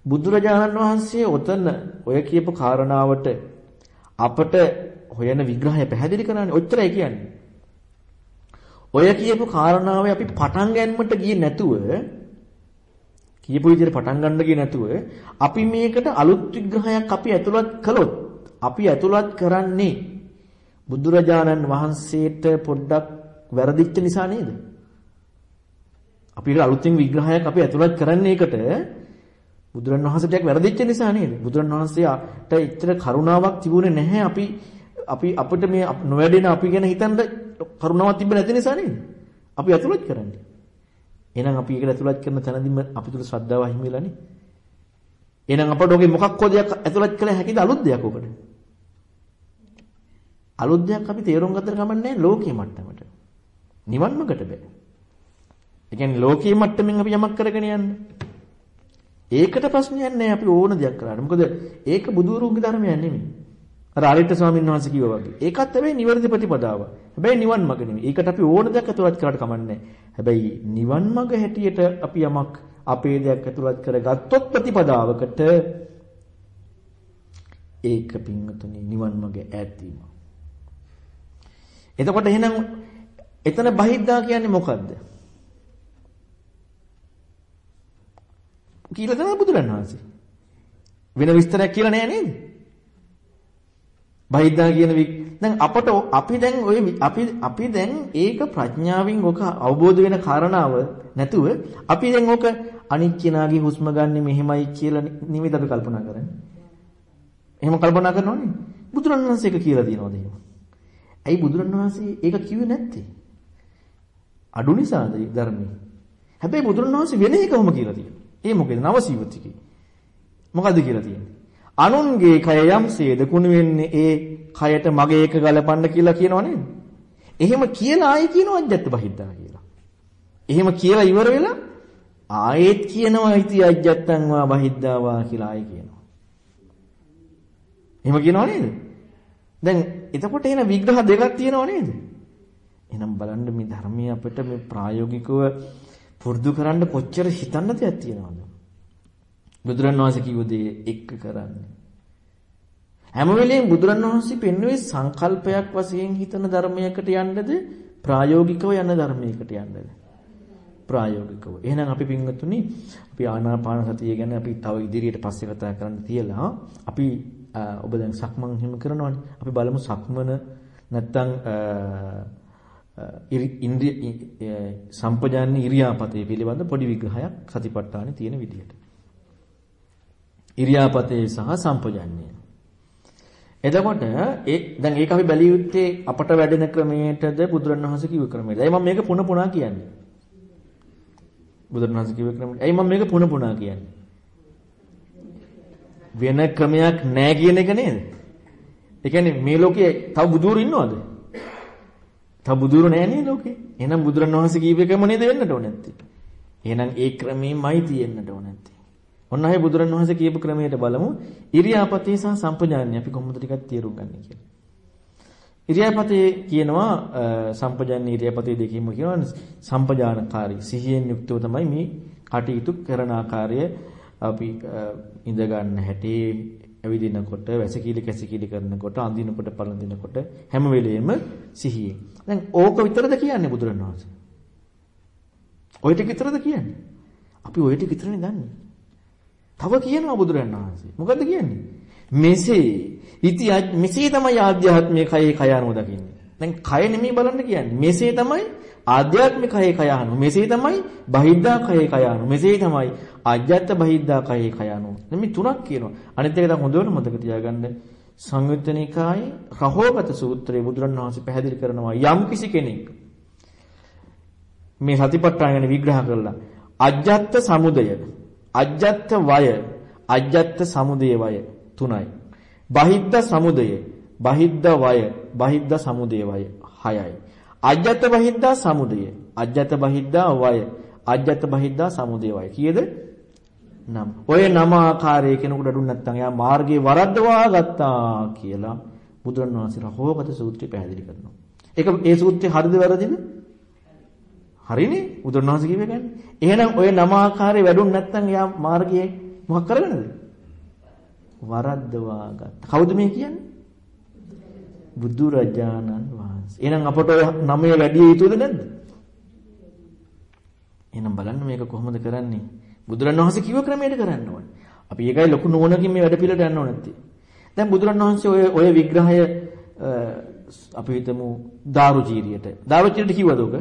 බුදුරජාණන් වහන්සේ ඔතන ඔය කියපු කාරණාවට අපට හොයන විග්‍රහය පැහැදිලි කරන්නේ. ඔච්චරයි කියන්නේ. ඔය කියපු කාරණාවේ අපි පටන් ගන්නට ගියේ නැතුව කියපු විදිහට පටන් ගන්න ගියේ නැතුව අපි මේකට අලුත් විග්‍රහයක් අපි ඇතුළත් කළොත් අපි ඇතුළත් කරන්නේ බුදුරජාණන් වහන්සේට පොඩ්ඩක් වැරදිච්ච නිසා නේද? අපි අලුතින් විග්‍රහයක් අපි ඇතුළත් කරන්නේ ඒකට බුදුරන් වහන්සේට වැරදිච්ච නිසා නේද? බුදුරන් වහන්සේට එච්චර කරුණාවක් තිබුණේ නැහැ අපි අපි අපිට මේ නොවැඩෙන අපි ගැන හිතන්න කරුණාවක් තිබෙන්නේ නැති නිසා නේද? අපි ඇතුළත් කරන්නේ. එහෙනම් අපි ඒකට ඇතුළත් කරන තැනදීම අපි තුල ශ්‍රද්ධාව අහිමි වෙලානේ. එහෙනම් අපට ඔගේ මොකක් හෝ දෙයක් ඇතුළත් කළ හැකිද අලුත් දෙයක් ඔකට? අලුත් දෙයක් අපි තේරුම් ගත්තට කමන්නේ ලෝකීය මට්ටමට. නිවන් මාර්ගට බෑ. ඒ කියන්නේ ලෝකීය මට්ටමින් අපි යමක් කරගෙන යන්නේ. ඒකට ප්‍රශ්නයක් නැහැ අපි ඕන දෙයක් කරාට. මොකද ඒක බුදුරුන්ගේ ධර්මයක් නෙමෙයි. අර ආරිට ස්වාමීන් වහන්සේ කිව්වා වගේ. ඒකත් හැබැයි නිවැරදි ප්‍රතිපදාව. හැබැයි නිවන් මඟ නෙමෙයි. ඒකට අපි ඕන දෙයක් ඇතුළත් කරාට කමන්නේ හැබැයි නිවන් මඟ හැටියට අපි යමක් අපේ දෙයක් ඇතුළත් කරගත්තොත් ප්‍රතිපදාවකට ඒක පින්වතුනි නිවන් මඟ ඈත් වීම. එතකොට එහෙනම් එතන බහිද්දා කියන්නේ මොකද්ද? කියලා තමයි බුදුරන් වහන්සේ. වෙන විස්තරයක් කියලා නෑ නේද? බහිද්දා කියන දැන් අපට අපි දැන් ඔය අපි අපි දැන් ඒක ප්‍රඥාවෙන් ඔක අවබෝධ වෙන කාරණාව නැතුව අපි දැන් ඔක අනික් කෙනාගේ හුස්ම ගන්න මෙහෙමයි කියලා නිමිත අපි කල්පනා කරන්නේ. එහෙම කල්පනා කරනවනේ. බුදුරණවහන්සේ ඒක කියලා දිනවද එහෙම? ඇයි බුදුරණවහන්සේ ඒක කිව්වේ නැත්තේ? අඩු නිසාද ධර්මයේ? හැබැයි බුදුරණවහන්සේ වෙන එකම කියලා තියෙනවා. ඒ මොකද නවසීවතිකේ. මොකද්ද කියලා තියෙන්නේ? අනුන්ගේ කය යම්සේද කුණු වෙන්නේ ඒ කයට මගේ එක ගලපන්න කියලා කියනව නේද? එහෙම කියලා ආයේ කියනවා අජ්ජත් බහිද්දා කියලා. එහෙම කියලා ඉවර වෙලා ආයෙත් කියනවා ඉති අජ්ජත්තං වා බහිද්දා වා කියලා ආයෙ කියනවා. එහෙම කියනව නේද? දැන් එතකොට එන විග්‍රහ දෙකක් තියෙනව නේද? එහෙනම් බලන්න මේ ධර්මයේ අපිට මේ ප්‍රායෝගිකව පුරුදු කරන්න කොච්චර හිතන්න දෙයක් තියෙනවද? බුදුරන් වහන්සේ කිව්ව දේ එක්ක කරන්නේ. හැම වෙලෙම බුදුරන් වහන්සේ පෙන්වුවේ සංකල්පයක් වශයෙන් හිතන ධර්මයකට යන්නද ප්‍රායෝගිකව යන ධර්මයකට යන්නද? ප්‍රායෝගිකව. එහෙනම් අපි පින්වත්තුනි අපි ආනාපාන සතිය ගැන අපි තව ඉදිරියට පස්සේ කතා කරන්න තියලා අපි ඔබ දැන් සක්මන් හිම කරනවනේ. අපි බලමු සක්මන නැත්තම් ඉන්ද්‍රිය සම්පජාන්නේ ඉරියාපතේ පිළිබඳ පොඩි විග්‍රහයක් සතිපට්ඨානේ තියෙන විදිහට. ඉරියාපතේ සහ සම්පජාන්නේ. එතකොට ඒ දැන් ඒක අපි බැලිය යුත්තේ අපට වැඩෙන ක්‍රමයටද බුදුරණවහන්සේ කිව්ව ක්‍රමයටද? එයි මම මේක පුන පුනා කියන්නේ. බුදුරණවහන්සේ කිව්ව ක්‍රමයට. එයි මම මේක පුන පුනා කියන්නේ. වෙන ක්‍රමයක් නැහැ කියන එක නේද? ඒ කියන්නේ මේ ලෝකයේ තව බුදුරු ඉන්නවද? තව බුදුරු නැහැ නේ ලෝකේ. එහෙනම් බුදුරණවහන්සේ කීප එකම නේද වෙන්නට ඕනේ නැත්තේ. එහෙනම් ඒ ක්‍රමෙමයි තියෙන්නට ඕනේ නැත්තේ. ඔන්න අය බුදුරණවහන්සේ කියපු ක්‍රමයට බලමු. ඉරියාපතේ සහ සම්පජාන්‍ය අපි කොහොමද ටිකක් තේරුම් ගන්න කියලා. ඉරියාපතේ කියනවා සම්පජාන්‍ය ඉරියාපතේ දෙකීම කියනවා සම්පජානකාරී සිහියෙන් යුක්තව තමයි මේ කටයුතු කරන ආකාරය අපි ඉඳ ගන්න හැටි ඇවිදිනකොට වැසිකිලි කැසිකිලි කරනකොට අඳිනකොට පළඳිනකොට හැම වෙලෙම සිහියෙන්. දැන් ඕක විතරද කියන්නේ බුදුරණවහන්සේ? ඔය ටික විතරද කියන්නේ? අපි ඔය ටික විතරනේ දන්නේ. තව කියනවා බුදුරණවහන්සේ. මොකද්ද කියන්නේ? මෙසේ ඉති මෙසේ තමයි ආධ්‍යාත්මික කයේ කය අනුව දකින්නේ. දැන් කය නෙමෙයි බලන්න කියන්නේ. මෙසේ තමයි ආධ්‍යාත්මික කයේ කය අනුව. මෙසේ තමයි බහිද්ධා කයේ කය අනුව. මෙසේ තමයි අජ්ජත් බහිද්දා කයේ කය අනු. මේ තුනක් කියනවා. අනිත් එක තමයි හොඳට මතක තියාගන්න. සංයුත්ත නිකායේ රහෝගත සූත්‍රයේ බුදුරණවහන්සේ පැහැදිලි කරනවා යම් කිසි කෙනෙක් මේ සතිපට්ඨාන ගැන විග්‍රහ කරලා අජ්ජත් සමුදය අජ්ජත් වය අජ්ජත් සමුදය වය තුනයි. බහිද්ද සමුදය බහිද්ද වය බහිද්ද සමුදය වය හයයි. අජ්ජත් බහිද්දා සමුදය අජ්ජත් බහිද්දා වය අජ්ජත් බහිද්දා සමුදය වය කීයද නම් ඔය නම ආකාරයේ කෙනෙකුට අඩු නැත්නම් එයා මාර්ගයේ වරද්දවා ගත්තා කියලා බුදුරණවහන්සේ රහෝගත සූත්‍රය පැහැදිලි කරනවා. ඒක ඒ සූත්‍රය හරිද වැරදිද? හරිනේ බුදුරණවහන්සේ කිව්වේ කියන්නේ. එහෙනම් ඔය නම ආකාරයේ වැඩුන් නැත්නම් එයා මාර්ගයේ මොකක් කරගෙනද? වරද්දවා ගත්තා. කවුද මේ කියන්නේ? බුදුරජාණන් වහන්සේ. එහෙනම් අපට ඔය නමය වැඩි යුතුද නැද්ද? එහෙනම් බලන්න මේක කොහොමද කරන්නේ? බුදුරණන් වහන්සේ කිව්ව ක්‍රමයට කරන්න ඕනේ. අපි ඒකයි ලොකු නුවණකින් මේ වැඩ පිළිවෙලට යන්න ඕනේ නැත්තේ. දැන් බුදුරණන් වහන්සේ ඔය ඔය විග්‍රහය අපි හිතමු දාරුචීරියට. දාරුචීරියට කිව්වද ඔක?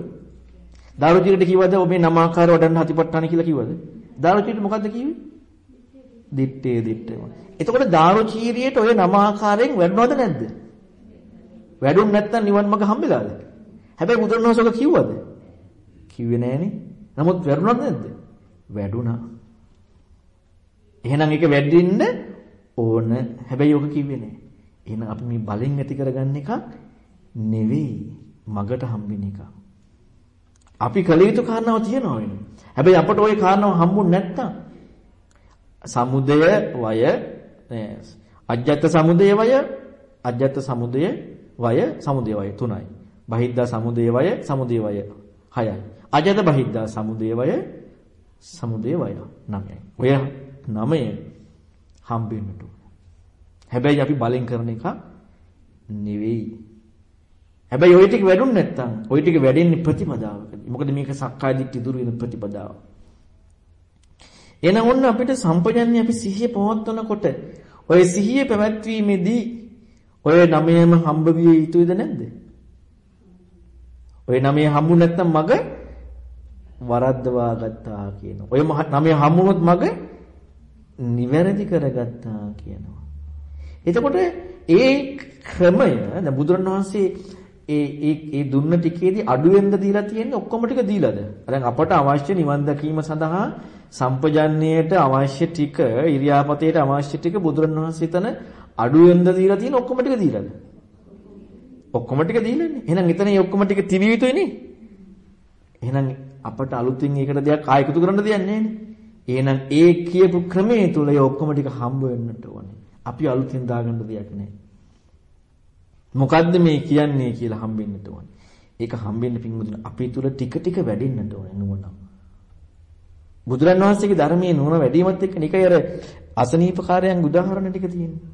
දාරුචීරියට කිව්වද ඔබේ නමාකාර වඩන්න හතිපට්ඨාන කියලා කිව්වද? දාරුචීරියට මොකද්ද කිව්වේ? දිත්තේ දිත්තේම. එතකොට දාරුචීරියට ඔය නමාකාරයෙන් වැඩනවද නැද්ද? වැඩුන් නැත්තම් නිවන් මඟ හම්බෙලාද? හැබැයි බුදුරණවහන්සේ ඔක කිව්වද? කිව්වේ නෑනේ. නමුත් වැඩුණාද නැද්ද? වැඩුණා. එහෙනම් ඒක වැඩින්න ඕන. හැබැයි ඔක කිව්වේ නෑ. එහෙනම් අපි මේ බලෙන් ඇති කරගන්න එක නෙවෙයි. මගට හම්බෙන එක. අපි කල යුතු කාරණාව තියෙනවා වෙන. හැබැයි අපට ওই කාරණාව හම්බුනේ නැත්තම් සමුදය වය අජ්ජත් සමුදය වය අජ්ජත් සමුදය වය සමුදය වය තුනයි. බහිද්දා සමුදය වය සමුදය වය හයයි. අජත බහිද්දා සමුදය වය සමුදය වය නවයයි. ඔය නවය හම්බෙන්නට හැබැයි අපි බලෙන් කරන එක නෙවෙයි. හැබැයි ওই ටික වැඩුන් නැත්තම් ওই ටික වැඩෙන්නේ ප්‍රතිපදාවකදී. මොකද මේක සක්කාය දිට්ඨි දුරු වෙන ප්‍රතිපදාව. එහෙනම් ඔන්න අපිට සම්පජන්‍ය අපි සිහිය පවත්වනකොට ඔය සිහිය පැවැත්වීමේදී ඔය නමයම හම්බ විය යුතුද නැද්ද? ඔය නමය හම්බු නැත්නම් මග වරද්දවා ගත්තා කියනවා. ඔය නමය හම්බුනොත් මග නිවැරදි කරගත්තා කියනවා. එතකොට ඒ ක්‍රමය දැන් බුදුරණවහන්සේ ඒ ඒ ඒ දුන්න ටිකේදී අඩුවෙන්ද දීලා තියෙන්නේ ඔක්කොම ටික දීලාද? දැන් අපට අවශ්‍ය නිවන් දැකීම සඳහා සම්පජන්ණයට අවශ්‍ය ටික ඉරියාපතේට අවශ්‍ය ටික බුදුරණවහන්සේ තන අඩුවෙන්ද දීලා තියෙන ඔක්කොම ටික දීලාද? ඔක්කොම ටික දීලානේ. එහෙනම් එතන මේ ඔක්කොම ටික තිබිය යුතුයි නේ. එහෙනම් අපට අලුතින් ඒකට දෙයක් ආයෙ එකතු කරන්න දෙයක් නැහැ එහෙනම් ඒ කියපු ක්‍රමයේ තුල ඒ ඔක්කොම ටික හම්බ වෙන්නට ඕනේ. අපි අලුතින් දාගන්න දෙයක් නැහැ. මොකද්ද මේ කියන්නේ කියලා හම්බෙන්නට ඕනේ. ඒක හම්බෙන්න පින්වතුනි අපි තුල ටික ටික වැඩෙන්නට ඕනේ නුවණ. බුදුරන් වහන්සේගේ ධර්මයේ නුවණ වැඩිමත් එක්ක නිකය අර අසනීපකාරයන් උදාහරණ ටික තියෙනවා.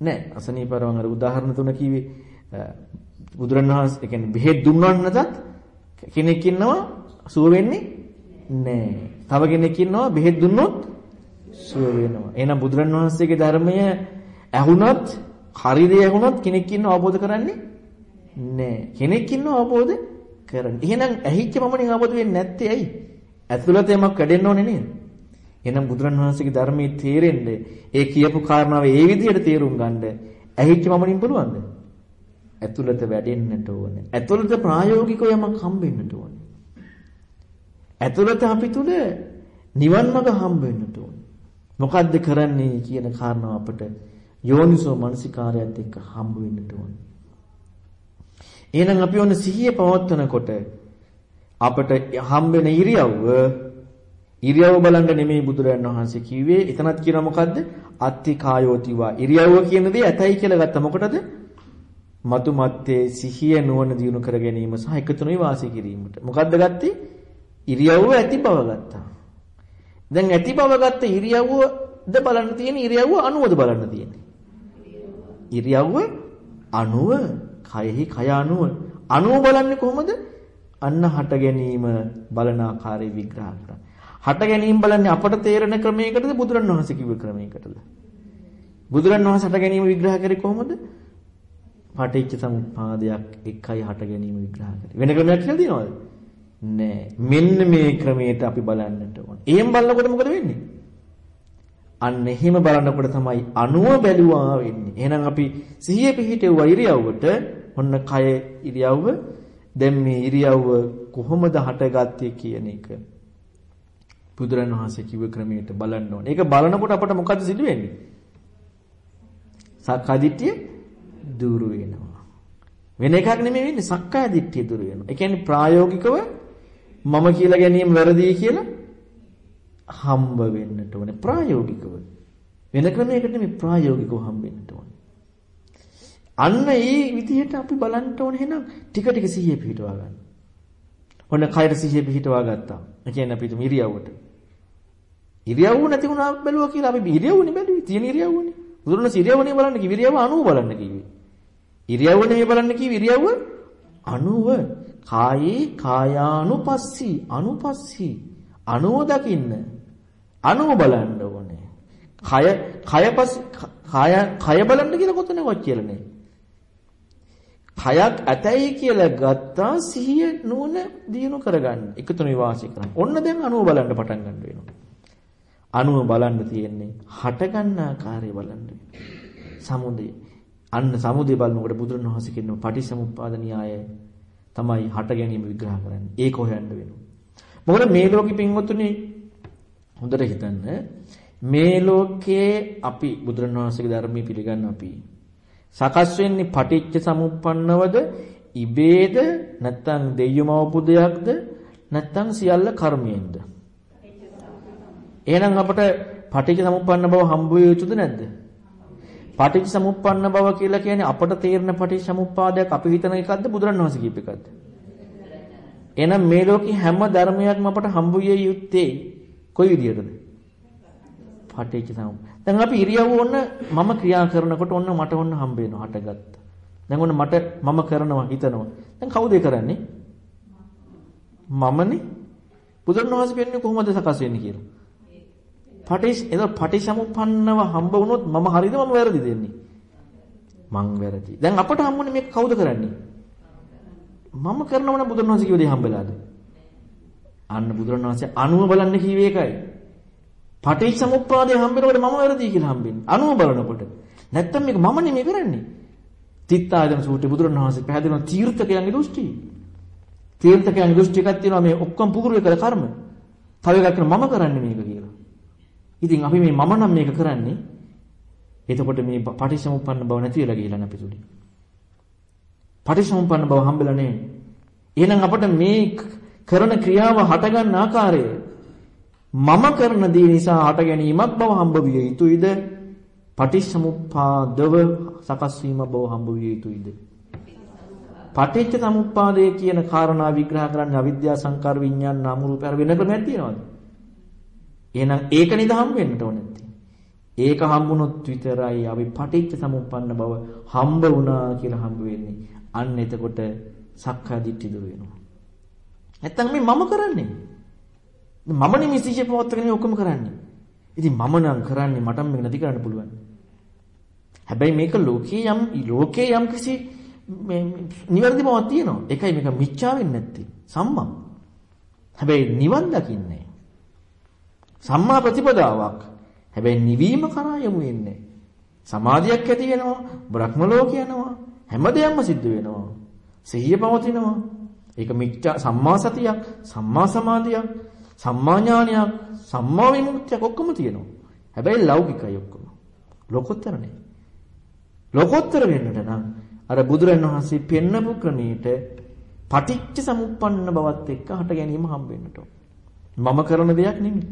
නෑ අසනීපරවන් අර උදාහරණ තුන කිව්වේ බුදුරන් වහන්සේ කියන්නේ බෙහෙත් දුන්නත් නැතත් කෙනෙක් ඉන්නවා සුව වෙන්නේ නෑ. තව කෙනෙක් ඉන්නවා බෙහෙත් දුන්නොත් සුව වෙනවා. එහෙනම් බුදුරන් වහන්සේගේ ධර්මය ඇහුණත් හරි දේ ඇහුණත් කෙනෙක් ඉන්නව අවබෝධ කරන්නේ නෑ. කෙනෙක් ඉන්නව අවබෝධ කරන්නේ. එහෙනම් ඇහිච්ච මමනින් අවබෝධ වෙන්නේ නැත්තේ ඇයි? ඇතුළත යමක් වැඩෙන්න ඕනේ නේද? එහෙනම් බුදුරන් වහන්සේගේ ධර්මයේ තේරෙන්න ඒ කියපු කාරණාව ඒ විදිහට තේරුම් ගන්න ඇහිච්ච මමනින් පුළුවන්ද? ඇතුළත වැඩෙන්නට ඕනේ. ඇතුළත ප්‍රායෝගිකව යමක් හම්බෙන්නට ඕනේ. ඇතුළත අපි තුල නිවන් මඟ හම්බෙන්නට ඕනේ. මොකද්ද කරන්නේ කියන කාරණාව අපට යෝනිසෝ මනසිකාරයත් එක්ක හම්බ වෙන්නට ඕනේ. එහෙනම් අපි ඔන්න සිහිය පවත්වනකොට අපට හම්බෙන ඉරියව්ව ඉරියව්ව බලන්න නෙමෙයි බුදුරජාණන් වහන්සේ කිව්වේ එතනත් කියනවා මොකද්ද? අත්ති කායෝතිවා. ඉරියව්ව කියන දේ ඇතයි කියලා ගත්තා. මොකටද? මතු මත්තේ සිහිය නුවණ දිනු කර ගැනීම සහ එකතුණුයි වාසය කිරීමට. මොකද්ද ගත්තේ? ඉරියව්ව ඇති බව ගත්තා. දැන් ඇති බව ගත්ත ඉරියව්වද බලන්න තියෙන්නේ ඉරියව්ව අනුවද බලන්න තියෙන්නේ. ඉරියව්ව අනුව කයෙහි කය අනුව අනුව බලන්නේ කොහොමද? අන්න හට ගැනීම බලන ආකාරය විග්‍රහ කරා. හට ගැනීම බලන්නේ අපට තේරෙන ක්‍රමයකටද බුදුරණවහන්සේ කිව්ව ක්‍රමයකටද? බුදුරණවහන්සේ හට ගැනීම විග්‍රහ කරේ කොහොමද? පටිච්ච සමුප්පාදයක් එකයි හට ගැනීම විග්‍රහ කරේ. වෙන ක්‍රමයක් කියලා තියෙනවද? නෑ. මෙන්න මේ ක්‍රමයට අපි බලන්නට ඕන. එහෙම බලනකොට මොකද වෙන්නේ? අන්න එහෙම බලනකොට තමයි අනුව බැලුවා වෙන්නේ. එහෙනම් අපි සිහිය පිහිටෙව්වා ඉරියව්වට ඔන්න කය ඉරියව්ව දැන් මේ ඉරියව්ව කොහොමද හටගත්තේ කියන එක බුදුරණවහන්සේ කිව්ව ක්‍රමයට බලන්න ඕනේ. ඒක බලනකොට අපට මොකද සිදු වෙන්නේ? සක්කාය දිට්ඨිය දුරු වෙනවා. වෙන එකක් නෙමෙයි වෙන්නේ සක්කාය දිට්ඨිය දුරු වෙනවා. ඒ කියන්නේ ප්‍රායෝගිකව මම කියලා ගැනීම වැරදි කියලා හම්බ වෙන්නට ඕනේ ප්‍රායෝගිකව. වෙන ක්‍රමයකට නෙමෙයි ප්‍රායෝගිකව හම්බ වෙන්නට ඕනේ. අන්න ඒ විදිහට අපි බලන්න ඕනේ එහෙනම් ටික ටික සිහිය පිහිටවා ගන්න. ඔන්න කයර සිහිය පිහිටවා ගත්තා. ඒ කියන්නේ අපි ඉරියව්වට. ඉරියව්ව නැති වුණා බැලුවා කියලා අපි ඉරියව්වනේ බැලුවේ. තියෙන ඉරියව්වනේ. බුදුරණ ඉරියව්වනේ බලන්න කිව්වේ ඉරියව්ව 90 බලන්න කිව්වේ. ඉරියව්ව නෙමෙයි බලන්න කිව්වේ ඉරියව්ව 90. කායේ කායානුපස්සී අනුපස්සී අනුව දකින්න. අනුව බලන්න ඕනේ. කය කයපස් කය කය බලන්න කියලා කොතනවත් කියලා නෑ. කයක් ඇතයි කියලා ගත්තා සිහිය නුවණ දිනු කරගන්න. එකතුනේ වාසය කරන්න. ඔන්න දැන් අනුව බලන්න පටන් ගන්න වෙනවා. අනුව බලන්න තියෙන්නේ හට ගන්න ආකාරය බලන්න. සමුදේ. අන්න සමුදේ බලනකොට බුදුරණවහන්සේ කියනවා පටිසමුප්පාද න්‍යාය තමයි හට ගැනීම විග්‍රහ කරන්නේ. ඒක හොයන්න වෙනවා. මොකද මේ ලෝකෙ පින්වතුනි හොඳට හිතන්න. මේ ලෝකයේ අපි බුදුරණවහන්සේගේ ධර්මයේ පිළිගන්න අපි. සකස් වෙන්නේ පටිච්ච සමුප්පන්නවද ඉබේද නැත්නම් දෙයියම අවබෝධයක්ද නැත්නම් සියල්ල කර්මයෙන්ද? එහෙනම් අපට පටිච්ච සමුප්පන්න බව හම්බ වෙ යුතුද නැද්ද? පටිච්ච සමුප්පන්න බව කියලා කියන්නේ අපට තේරෙන පටිච්ච සමුප්පාදයක් අපි හිතන එකක්ද බුදුරණවහන්සේ කියප එකක්ද? එහෙනම් මේ ලෝකේ හැම ධර්මයක්ම අපට හම්බ විය යුත්තේ කොයි විදියටද පටිච්ච සමුප්පාද දැන් අපි ඉරියව්ව ඔන්න මම ක්‍රියා කරනකොට ඔන්න මට ඔන්න හම්බ වෙනවා හටගත්තා. දැන් ඔන්න මට මම කරනවා හිතනවා. දැන් කවුද කරන්නේ? මමනේ. බුදුරණවහන්සේ කියන්නේ කොහොමද සකස් වෙන්නේ කියලා. පටිස් එද පටිසමුප්පන්නව හම්බ වුණොත් මම හරිද මම වැරදිද දෙන්නේ? මං වැරදි. දැන් අපට හම්බුනේ මේක කවුද කරන්නේ? මම කරනවනේ බුදුරණවහන්සේ කිව්ව දේ හම්බෙලාද? අන්න බුදුරණවහන්සේ අනුව බලන්න කිව්වේ ඒකයි. පටිච්චසමුප්පාදය හම්බෙනකොට මම වැරදි කියලා හම්බෙන්නේ. අනුව බලනකොට. නැත්තම් මේක මම නෙමෙයි කරන්නේ. තිත්තායතන සූත්‍රයේ බුදුරණවහන්සේ පැහැදිලි කරන තීර්ථකයන්ගේ දෘෂ්ටි. තීර්ථකයන්ගේ දෘෂ්ටි එකක් තියෙනවා මේ ඔක්කොම පුහුරු කළ කර්ම. තව එකක් කියනවා මම කරන්නේ මේක කියලා. ඉතින් අපි මේ මම නම් මේක කරන්නේ. එතකොට මේ පටිච්චසමුප්පන්න බව නැති වෙලා ගිහිලා අපි තුලින්. පටිච්චසමුප්පන්න බව හම්බෙලා නැහැ. එහෙනම් අපිට මේ කරන ක්‍රියාව හටගන්න ආකාරය මම කරන දේ නිසා හට ගැනීමක් බව හම්බ විය යුතුයිද? පටිච්චසමුප්පාදව සකස් වීම බව හම්බ විය යුතුයිද? පටිච්ච සමුප්පාදය කියන කාරණා විග්‍රහ කරන්නේ අවිද්‍යා සංකාර විඥාන නාම රූප අර වෙන ක්‍රමයක් තියෙනවද? එහෙනම් ඒක නිද හම්බ වෙන්නට ඕනේ නැත්තේ. ඒක හම්බුනොත් විතරයි අපි පටිච්ච සමුප්පන්න බව හම්බ වුණා කියලා හම්බ වෙන්නේ. අන්න එතකොට සක්කාය දිට්ඨි දුර වෙනවා. නැත්තම් මේ මම කරන්නේ මම නෙමෙයි සිහිය පවත්වාගෙන ඔක්කොම කරන්නේ. ඉතින් මම නම් කරන්නේ මට මේක නැති කරන්න පුළුවන්. හැබැයි මේක ලෝකේ යම් ලෝකේ යම් කිසි මේ නිවැරදි බවක් තියෙනවා. ඒකයි මේක මිච්ඡා වෙන්නේ නැත්තේ. සම්මා. හැබැයි නිවන් දකින්නේ. සම්මා ප්‍රතිපදාවක්. හැබැයි නිවීම කරා යමු වෙන්නේ. සමාධියක් ඇති වෙනවා, බ්‍රහ්ම ලෝක යනවා, හැම දෙයක්ම සිද්ධ වෙනවා. සිහිය පවතිනවා. ඒක මිච්ඡා සම්මා සතියක්, සම්මා සමාධියක්, සම්මා ඥානයක්, සම්මා විමුක්තියක් ඔක්කොම තියෙනවා. හැබැයි ලෞකිකයි ඔක්කොම. ලෝකෝත්තර නෙයි. ලෝකෝත්තර වෙන්නට නම් අර බුදුරන් වහන්සේ පෙන්නපු ක්‍රමයට පටිච්ච සමුප්පන්න බවත් එක්ක හට ගැනීම හම්බ වෙන්නට මම කරන දෙයක් නෙමෙයි.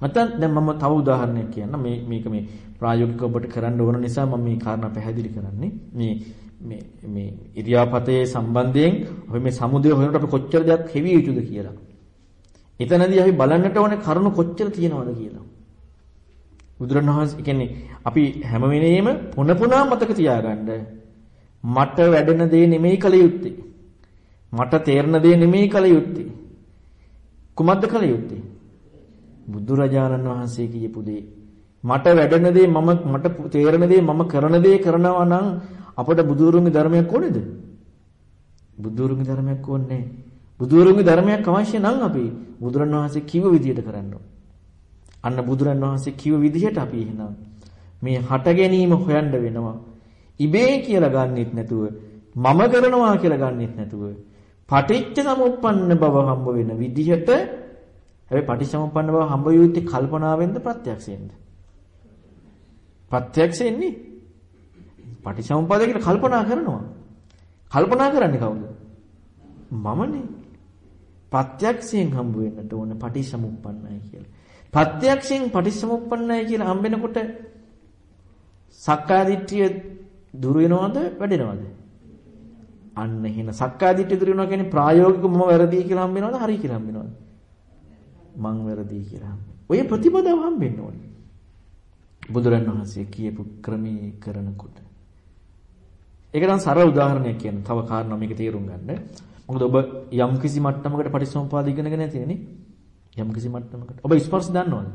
නැත්නම් දැන් මම තව උදාහරණයක් කියන්න මේ මේක මේ ප්‍රායෝගිකව ඔබට කරන්න ඕන නිසා මම මේ කාරණා පැහැදිලි කරන්නේ. මේ මේ මේ ඉරියාපතේ සම්බන්ධයෙන් අපි මේ සමුදය හොයනකොට අපි කොච්චර දෙයක් හෙවි යුතුද කියලා. එතනදී අපි බලන්නට ඕනේ කරුණු කොච්චර තියෙනවද කියලා. බුදුරණවහන්සේ කියන්නේ අපි හැම වෙලේම පුන පුනා මතක තියාගන්න. මට වැඩෙන දේ නෙමෙයි කල යුත්තේ. මට තේරෙන දේ නෙමෙයි කල යුත්තේ. කුමක්ද කල යුත්තේ? බුදුරජාණන් වහන්සේ කියපු දේ. මට වැඩෙන දේ මම මට තේරෙන දේ මම කරන දේ කරනවා නම් අපට බුදුරුන්ගේ ධර්මයක් ඕනේද? බුදුරුන්ගේ ධර්මයක් ඕනේ නැහැ. බුදුරුන්ගේ ධර්මයක් අවශ්‍ය නම් අපි බුදුරණවහන්සේ කිව්ව විදිහට කරන්න අන්න බුදුරණවහන්සේ කිව්ව විදිහට අපි එහෙනම් මේ හට ගැනීම හොයන්න වෙනවා. ඉබේ කියලා ගන්නෙත් නැතුව මම කරනවා කියලා ගන්නෙත් නැතුව පටිච්ච සමුප්පන්න බව හම්බ වෙන විදිහට හැබැයි පටිච්චසමුප්පන්න බව හම්බ යුත්තේ කල්පනාවෙන්ද ප්‍රත්‍යක්ෂයෙන්ද? ප්‍රත්‍යක්ෂයෙන්නේ. පටිච්චසමුප්පාද කියලා කල්පනා කරනවා. කල්පනා කරන්නේ කවුද? මමනේ. ප්‍රත්‍යක්ෂයෙන් හම්බ වෙන්නට ඕන පටිසමුප්පන්නයි කියලා. ප්‍රත්‍යක්ෂයෙන් පටිසමුප්පන්නයි කියලා හම්බෙනකොට සක්කාය දිට්ඨිය දුර වෙනවද වැඩෙනවද? අන්න එහෙනම් සක්කාය දිට්ඨිය දුර වෙනවා කියන්නේ ප්‍රායෝගිකව මම වැරදි කියලා හම්බ වෙනවද හරි කියලා හම්බ වෙනවද? මං වැරදි කියලා. ඔය ප්‍රතිපදාව හම්බෙන්න ඕනේ. බුදුරන් වහන්සේ කියපු ක්‍රමී කරනකොට. ඒක නම් සරල උදාහරණයක් කියන්නේ. තව කාරණා මේක තේරුම් ගන්න. මොකද ඔබ යම් කිසි මට්ටමකට පටිච්චසමුපාද ඉගෙනගෙන නැතිනේ නේ. යම් කිසි මට්ටමකට. ඔබ ස්පර්ශ දන්නවද?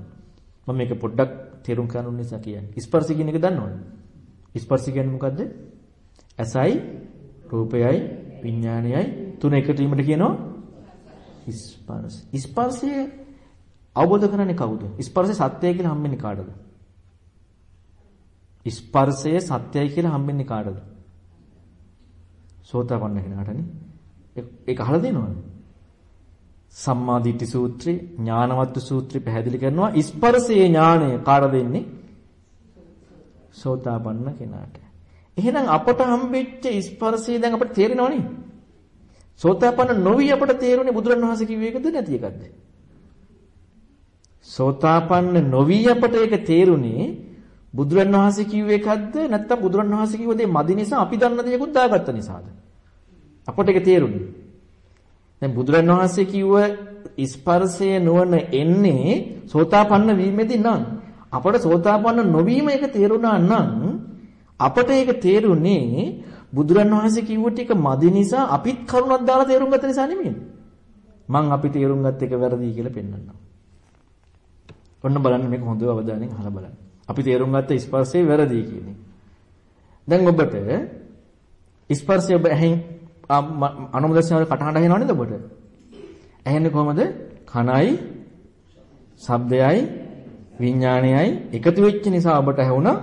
මම මේක පොඩ්ඩක් තේරුම් ගන්න ඕන නිසා කියන්නේ. ස්පර්ශ කියන එක දන්නවද? ස්පර්ශ කියන්නේ මොකද්ද? ඇසයි, රූපයයි, විඥානයයි තුන එකතු වීමට කියනවා ස්පර්ශ. ස්පර්ශය අවබෝධ කරන්නේ කවුද? ස්පර්ශය සත්‍යයි කියලා හම්බෙන්නේ කාටද? ස්පර්ශය සත්‍යයි කියලා හම්බෙන්නේ කාටද? සෝතාපන්න කෙනාටනේ. ඒක අහලා දෙනවද? සම්මා දිට්ඨි සූත්‍රේ ඥානවත්තු සූත්‍රේ පැහැදිලි කරනවා ස්පර්ශයේ ඥාණය කාට දෙන්නේ? සෝතාපන්න කෙනාට. එහෙනම් අපට හම්බෙච්ච ස්පර්ශය දැන් අපට තේරෙනවනේ. සෝතාපන්න නොවි අපට තේරුනේ බුදුරණවහන්සේ කිව්ව එකද නැති එකක්ද? සෝතාපන්න නොවි අපට ඒක තේරුනේ බුදුරණවහන්සේ කිව්ව එකක්ද නැත්නම් බුදුරණවහන්සේ කිව්ව දේ මදි නිසා අපි දන්න දේකුත් දාගත්ත නිසාද? අපට ඒක තේරුනේ. දැන් බුදුරණවහන්සේ කිව්ව ස්පර්ශය නුවණ එන්නේ සෝතාපන්න වීමෙදී නම් අපට සෝතාපන්න නොවීම එක තේරුණා නම් අපට ඒක තේරුනේ බුදුරණවහන්සේ කිව්ව ටික මදි නිසා අපිත් කරුණක් දාලා තේරුම් ගත්ත නිසා නෙමෙයි. මං අපි තේරුම් ගත්ත එක වැරදි කියලා පෙන්වන්නම්. ඔන්න බලන්න මේක හොඳව අවධානයෙන් අහලා බලන්න. අපි තේරුම් ගත්ත ස්පර්ශය වැරදි කියන්නේ. දැන් ඔබට ස්පර්ශය ඔබ ඇහෙන් අනුමදස්නාවේ කටහඬ ඇහෙනව නේද ඔබට? ඇහෙන්නේ කොහමද? කනයි, ශබ්දයයි, විඥානයයි එකතු වෙච්ච නිසා ඔබට ඇහුණා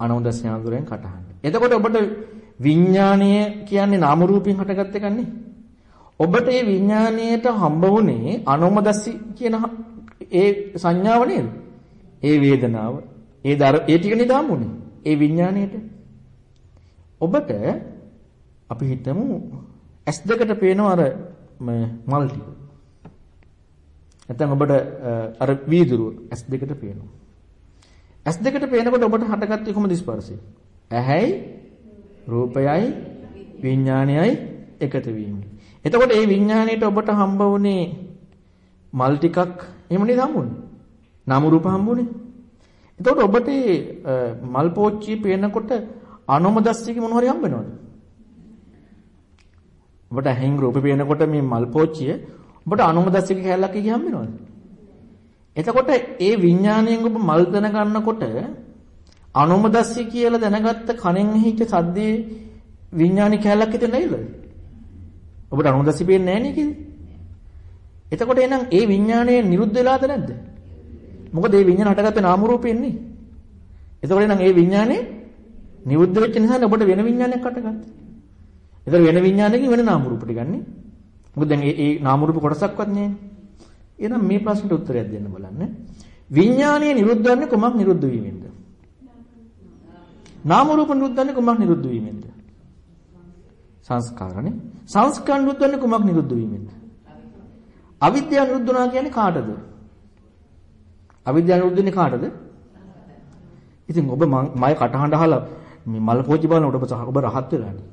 අනුමදස්නාඳුරෙන් කටහඬ. එතකොට ඔබට විඥානය කියන්නේ නාම රූපයෙන් හටගත් එකන්නේ. ඔබට මේ විඥාණයට හම්බ වුණේ අනුමදස්සි කියන ඒ සංඥාව නේද? ඒ වේදනාව, ඒ දර ඒ ටික නේද හම්බුනේ. ඒ විඥාණයට. ඔබට අපි හිතමු S2කට පේනවා අර මල් ටික. නැත්නම් ඔබට අර වීදුරුව S2කට පේනවා. S2කට පේනකොට ඔබට හටගත්තේ කොහොමද ස්පර්ශය? ඇහැයි රූපයයි විඥානයයි එකතු වීම. එතකොට මේ විඥාණයට ඔබට හම්බ වුණේ මල් ටිකක් එහෙම නේද හම්බුනේ? නාම රූප හම්බුනේ. එතකොට ඔබට මල් පෝච්චිය පේනකොට අනෝමදස්සික මොන හරි හම්බ වෙනවද? ඔබට ඇහෙන් රූප පේනකොට මේ මල් පෝච්චිය ඔබට අනෝමදස්සික කැලලක් කිය හම්බ වෙනවද? එතකොට ඒ විඥාණයෙන් ඔබ මල් දන ගන්නකොට අනුමදස්සි කියලා දැනගත්ත කණෙන් ඇහිච්ච සද්දේ විඥානික කැලලක් හිතෙන්නේ නැයිද? ඔබට අනුමදස්සි පේන්නේ නැහැ නේද? එතකොට එහෙනම් ඒ විඥාණය නිරුද්ධ වෙලාද නැද්ද? මොකද ඒ විඥාන හටගත්තේ නාම රූපෙන්නේ. එතකොට එහෙනම් ඒ විඥානේ නිරුද්ධ වෙච්ච නිසා ඔබට වෙන විඥානයක් හටගත්තා. ඒතර වෙන විඥානයකින් වෙන නාම රූප ටික ගන්නෙ. මොකද දැන් ඒ ඒ නාම රූප කොටසක්වත් නැහැ. එහෙනම් මේ ප්‍රශ්නට උත්තරයක් දෙන්න බලන්න. විඥානීය නිරුද්ධ වෙන්නේ කොමක් නිරුද්ධ වීමෙන්ද? නාම රූප නිරුද්ධ වෙන්නේ කුමක් නිරුද්ධ වීමෙන්ද? සංස්කාරනේ. සංස්කාර නිරුද්ධ වෙන්නේ කුමක් නිරුද්ධ වීමෙන්ද? අවිද්‍යාව නිරුද්ධ වුණා කියන්නේ කාටද? අවිද්‍යාව නිරුද්ධ වෙන්නේ කාටද? ඉතින් ඔබ මම කටහඬ අහලා මේ මල් පෝචි බලන ඔබ ඔබ රහත් වෙලානේ.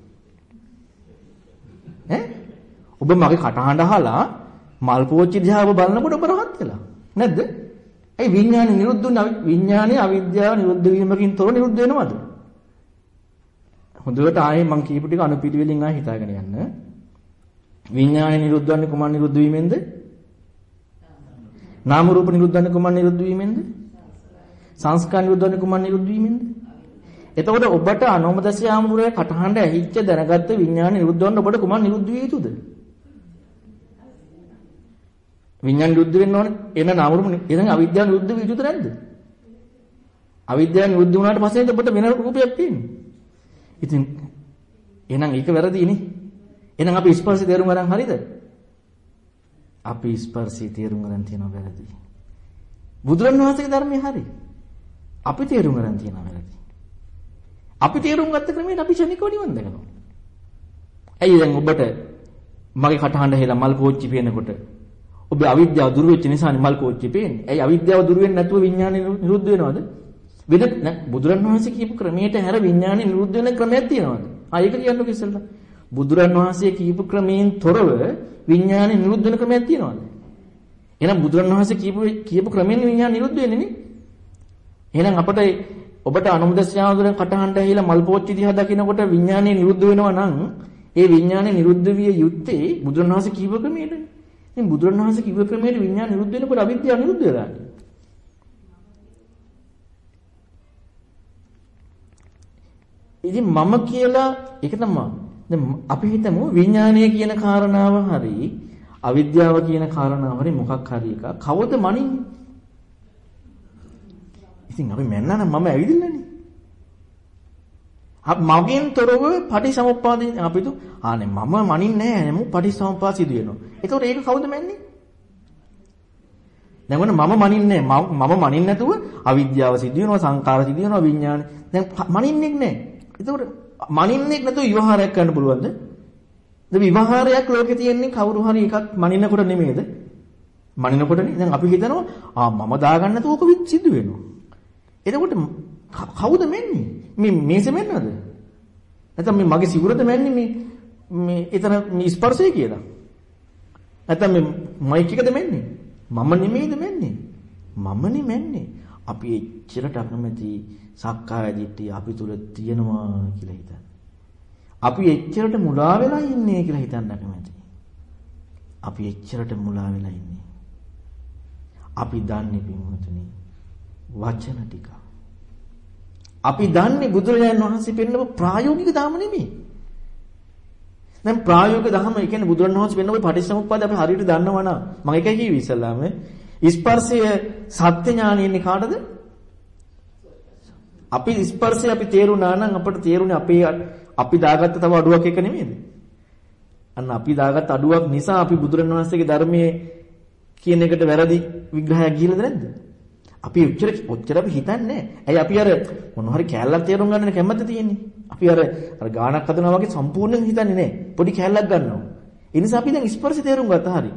ඈ? ඔබ මගේ කටහඬ අහලා මල් පෝචි දිහා ඔබ බලනකොට ඔබ රහත් වෙලා. නැද්ද? ඒ විඥානේ නිරුද්ධ වුණ විඥානේ අවිද්‍යාව නිරුද්ධ වීමකින් තොර නිරුද්ධ වෙනවද? හොඳට ආයේ මම කියපු ටික අනුපිළිවෙලින් ආයෙ හිතාගෙන යන්න. විඥානය නිරුද්ධ වන්නේ කොමන් නිරුද්ධ වීමෙන්ද? නාම රූප නිරුද්ධ වන්නේ කොමන් නිරුද්ධ වීමෙන්ද? සංස්කාර නිරුද්ධ වන්නේ කොමන් නිරුද්ධ වීමෙන්ද? එතකොට ඔබට අනෝමදසිය ආමුරේ කටහඬ ඇහිච්ච දැනගත්ත විඥාන නිරුද්ධ වන්න ඔබට කොමන් නිරුද්ධ විය යුතුද? විඥාන නිරුද්ධ වෙන්න ඕනේ. එන නාම රූප එන අවිද්‍යාව නිරුද්ධ විය යුතුද නැද්ද? අවිද්‍යාව නිරුද්ධ වුණාට පස්සේ ඔබට වෙන රූපයක් තියෙන්නේ. ඉතින් එහෙනම් ඒක වැරදිනේ. එහෙනම් අපි ස්පර්ශය තේරුම් ගන්න හරියද? අපි ස්පර්ශය තේරුම් ගන්න තියෙනවා වැරදි. බුදුරණවහන්සේගේ ධර්මයේ හරි. අපි තේරුම් ගන්න තියෙනවා වැරදි. අපි තේරුම් ගත්ත ක්‍රමයට අපි ශනිකව නිවන් දකිනවා. ඇයි දැන් ඔබට මගේ කටහඬ හෙලා මල් පෝච්චි පේනකොට ඔබ අවිද්‍යාව දුරු වෙච්ච නිසානේ මල් පෝච්චි පේන්නේ. ඇයි අවිද්‍යාව දුරු වෙන්නේ නැතුව විඥානය නිරුද්ධ වෙනවද? වෙන නෑ බුදුරණවහන්සේ කියපු ක්‍රමයට හැර විඥානේ නිරුද්ධ වෙන ක්‍රමයක් තියෙනවද? ආ ඒක කියන්නකො ඉස්සෙල්ලා. බුදුරණවහන්සේ කියපු ක්‍රමයෙන් තොරව විඥානේ නිරුද්ධ වෙන ක්‍රමයක් තියෙනවද? එහෙනම් බුදුරණවහන්සේ කියපු කියපු ක්‍රමයෙන් විඥාන නිරුද්ධ වෙන්නේ නේ. එහෙනම් අපිට ඔබට අනුමුදස්යාවදුරෙන් කටහඬ ඇහිලා මල් පෝච්චි දිහා දකිනකොට විඥානය නිරුද්ධ වෙනවා නම් ඒ විඥානය නිරුද්ධ විය යුත්තේ බුදුරණවහන්සේ කීව ක්‍රමයටනේ. ඉතින් බුදුරණවහන්සේ කිව්ව ක්‍රමයට විඥාන නිරුද්ධ වෙනකොට අවිද්‍යාව නිරුද්ධ වෙලා. ඉතින් මම කියලා ඒක තමයි. දැන් අපි හිතමු විඥානය කියන කාරණාව හරි අවිද්‍යාව කියන කාරණාව හරි මොකක් හරි එක කවද මනින්නේ? ඉතින් අපි මැන්නා නම් මම ඇවිදින්නනේ. මගෙන් තොරව පටිසමුප්පාදේ අපි තු ආනේ මම මනින්නේ නැහැ නමු පටිසමුප්පාද සිදු වෙනවා. ඒතකොට ඒක කවුද මැන්නේ? දැන් මොන මම මනින්නේ මම මනින්නේ නැතුව අවිද්‍යාව සිදු වෙනවා සංකාර සිදු වෙනවා විඥාන. දැන් මනින්නෙක් නැහැ. ඒතකොට මනින්නෙක් නැතුව විවහාරයක් කරන්න පුළුවන්ද? දැන් විවහාරයක් ලෝකේ තියෙන්නේ කවුරු හරි එකක් මනින්නකොට නෙමෙයිද? මනිනකොටනේ. දැන් අපි හිතනවා ආ මම දාගන්න නැතුව ඕක සිදු වෙනවා. එතකොට කවුද මෙන්නේ? මේ මේසෙ මෙන්නද? නැත්නම් මේ මගේ සිවුරද මෙන්නේ මේ මේ එතන මේ ස්පර්ශය කියලා? නැත්නම් මේ මයික් එකද මෙන්නේ? මම නෙමෙයිද මෙන්නේ? මම නෙමෙන්නේ. අපි එච්චරට අකමැති සක්කාය දිට්ඨිය අපි තුල තියෙනවා කියලා හිතන්න. අපි එච්චරට මුලා වෙලා ඉන්නේ කියලා හිතන්න අකමැති. අපි එච්චරට මුලා වෙලා ඉන්නේ. අපි දන්නේ පින්වතුනි වචන ටික. අපි දන්නේ බුදුරජාණන් වහන්සේ පෙන්නපු ප්‍රායෝගික ධර්ම නෙමෙයි. දැන් ප්‍රායෝගික ධර්ම ඒ කියන්නේ බුදුරජාණන් වහන්සේ පෙන්නපු පටිච්චසමුප්පාද අපි හරියට දන්නවා නම් මම එකයි කිව්වේ ඉස්සල්ලාම ස්පර්ශය සත්‍ය ඥානියන්නේ කාටද? අපි ස්පර්ශය අපි තේරුණා නම් අපට තේරුනේ අපේ අපි දාගත්ත තව අඩුවක් එක නෙමෙයිද? අන්න අපි දාගත්ත අඩුවක් නිසා අපි බුදුරජාණන් වහන්සේගේ ධර්මයේ කියන එකට වැරදි විග්‍රහයක් ගිහලාද නැද්ද? අපි ඔච්චර ඔච්චර අපි හිතන්නේ ඇයි අපි අර මොන හරි කැලලක් තේරුම් ගන්න කැමැත්ත තියෙන්නේ. අපි අර අර ගානක් හදනවා වගේ සම්පූර්ණයෙන් හිතන්නේ නැහැ. පොඩි කැලලක් ගන්නවා. ඒ නිසා අපි දැන් ස්පර්ශය තේරුම් ගත්තා හරි.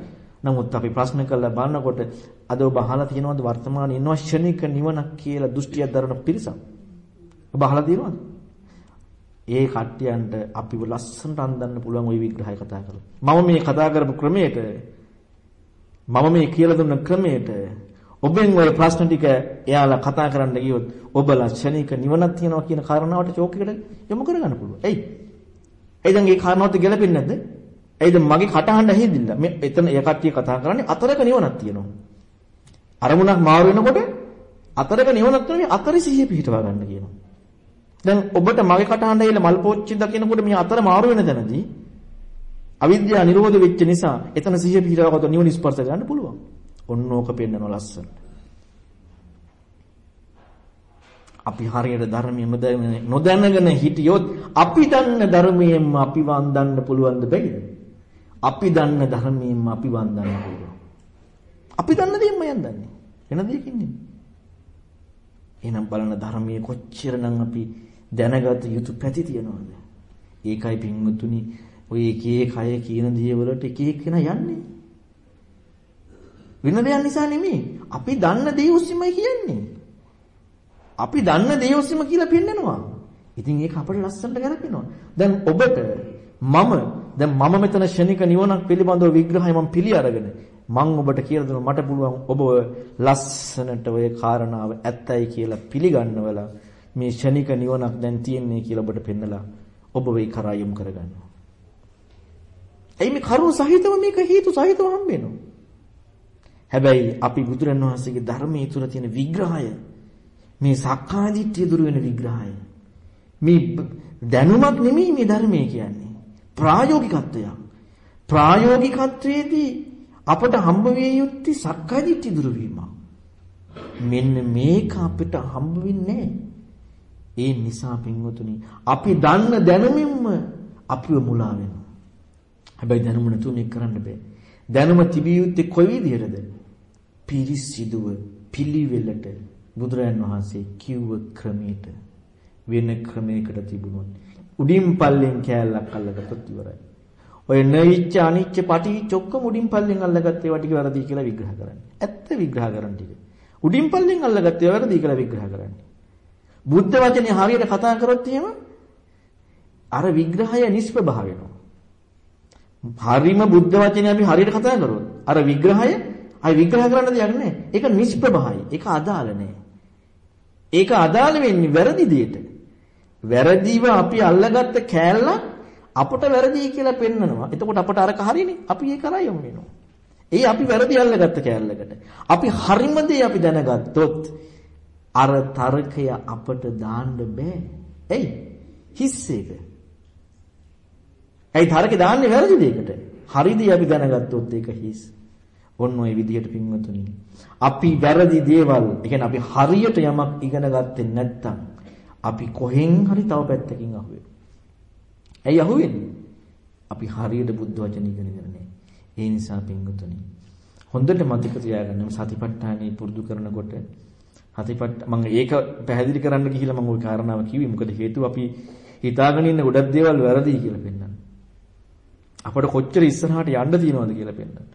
නමුත් අපි ප්‍රශ්න කරලා බලනකොට අද ඔබ අහලා තියෙනවද වර්තමානයේ ඉන්නවා ක්ෂණික නිවනක් කියලා දෘෂ්ටියක් දරන පිරිසක්. ඔබ අහලා තියෙනවද? ඒ කට්ටියන්ට අපිව ලස්සනට අන්දන්න පුළුවන් ওই විග්‍රහය කතා කරලා. මම මේ කතා කරපු ක්‍රමයට මම මේ කියලා දුන්න ක්‍රමයට ඔබෙන් ওই ප්‍රශ්න ටික එයාලා කතා කරන්න ගියොත් ඔබලා ක්ෂණික නිවනක් තියනවා කියන කාරණාවට චෝක් එකට යොමු කරගන්න පුළුවන්. එයි. එයි දැන් මේ කාරණාවත් ගැලපෙන්නේ නැද්ද? එයිද මගේ කටහඬ ඇහිදින්න. මේ එතන ඒ කට්ටිය කතා කරන්නේ අතරක නිවනක් තියෙනවා. අරමුණක් මාරු වෙනකොට අතරක නිවනක් තියෙනවා අතරේ සිහිය පිහිටවා ගන්න කියනවා. දැන් ඔබට මගේ කටහඬ ඇහිලා මල් පෝච්චි දකිනකොට මේ අතර මාරු වෙන තැනදී අවිද්‍යාව නිරෝධ වෙච්ච නිසා එතන සිහිය පිහිටවගත්ත නිවන ස්පර්ශ ගන්න පුළුවන්. ඔන්න ඕක පෙන්නන ලස්සන. අපි හරියට ධර්මයේ නොදැනගෙන හිටියොත් අපි දන්න ධර්මයෙන්ම අපි වන්දන්න පුළුවන්ද බැයිද? අපි දන්න ධර්මයෙන්ම අපි වන්දන්න පුළුවන්. අපි දන්න දේම යන්දන්නේ. වෙන දෙයකින් නෙමෙයි. එහෙනම් බලන ධර්මයේ කොච්චරනම් අපි දැනගත යුතු පැති තියනවද? ඒකයි පින්වතුනි ඔය එක එක අය කියන දේ වලට එක එක කෙනා යන්නේ. වෙන දෙයක් නිසා නෙමෙයි. අපි දන්න දේ ඔස්සේමයි කියන්නේ. අපි දන්න දේ ඔස්සේම කියලා පෙන්නනවා. ඉතින් ඒක අපිට ලස්සනට ගැලපෙනවා. දැන් ඔබට මම දැන් මම මෙතන ෂණික නිවනක් පිළිබඳව විග්‍රහය මම පිළි අරගෙන මම ඔබට කියලා දුන්නා මට පුළුවන් ඔබ ලස්සනට ওই කාරණාව ඇත්තයි කියලා පිළිගන්නවලා මේ ෂණික නිවනක් දැන් තියෙන්නේ කියලා ඔබට පෙන්නලා ඔබ වෙයි කරා යොමු කරගන්නවා. එයි මේ කරුණ සහිතව මේක හේතු සහිතව හම්බ වෙනවා. හැබැයි අපි බුදුරන් වහන්සේගේ ධර්මයේ තුල තියෙන විග්‍රහය මේ සක්කාය දිට්ඨිය දුර වෙන විග්‍රහය මේ දැනුමක් නෙමෙයි මේ ධර්මයේ කියන්නේ ප්‍රායෝගිකත්වයක් ප්‍රායෝගිකත්වයේදී අපට හම්බ විය යුත්තේ සක්කාය දිට්ඨිය දුර වීම මෙන්න මේක අපිට හම්බ වෙන්නේ ඒ නිසා පින්වතුනි අපි දන්න දැනුමින්ම අපිව මුලා වෙනවා හැබැයි දැනුම නැතුව මේක කරන්න බෑ දැනුම තිබිය යුත්තේ කොයි විදිහටද පිරිසිදුව පිළිවෙලට බුදුරයන් වහන්සේ කිව්ව ක්‍රමයට වෙන ක්‍රමයකට තිබුණොත් උඩින් පල්ලෙන් කෑල්ලක් අල්ලගත්තොත් ඉවරයි. ඔය නයිච්ච අනිච්ච පටිච්ච ඔක්කොම උඩින් පල්ලෙන් අල්ලගත්තේ ඒවා ටික වැරදි කියලා විග්‍රහ කරන්නේ. ඇත්ත විග්‍රහ කරන්න ටික. උඩින් පල්ලෙන් අල්ලගත්තේ වැරදි කියලා විග්‍රහ කරන්නේ. බුද්ධ වචනේ හරියට කතා කරොත් එහෙම අර විග්‍රහය නිෂ්පභා වෙනවා. හරිම බුද්ධ වචනේ අපි හරියට කතා කරොත් අර විග්‍රහය අය විග්‍රහ කරන්න දෙයක් නැහැ. ඒක නිෂ්ප්‍රභයි. ඒක අදාළ නැහැ. ඒක අදාළ වෙන්නේ වැරදි දෙයට. වැරදිව අපි අල්ලගත්ත කෑල්ල අපට වැරදි කියලා පෙන්නනවා. එතකොට අපට අරක හරිනේ. අපි ඒක කරා යමු වෙනවා. ඒ අපි වැරදි අල්ලගත්ත කෑල්ලකට. අපි හරිම දේ අපි දැනගත්තොත් අර තරකය අපට දාන්න බෑ. එයි හිස් එක. ඇයි තරකේ දාන්නේ වැරදි දෙයකට? හරිදී අපි දැනගත්තොත් ඒක හිස්. ඔන්න ඔය විදිහට පින්වතුනි. අපි වැරදි දේවල්, ඒ කියන්නේ අපි හරියට යමක් ඉගෙන ගත්තේ නැත්නම් අපි කොහෙන් හරි තව පැත්තකින් අහුවෙනවා. ඇයි අහුවෙන්නේ? අපි හරියට බුද්ධ වචන ඉගෙනගෙන නැහැ. ඒ නිසා පින්වතුනි හොඳට මතක තියාගන්න සතිපට්ඨානෙ පුරුදු කරනකොට සතිපට්ඨ මම ඒක පැහැදිලි කරන්න ගිහිල්ලා මම ওই කාරණාව කිව්වේ. මොකද හේතුව අපි හිතාගෙන ඉන්න ගොඩක් දේවල් වැරදි කියලා පෙන්නන්න. අපට කොච්චර ඉස්සරහට යන්න තියෙනවද කියලා පෙන්නන්න.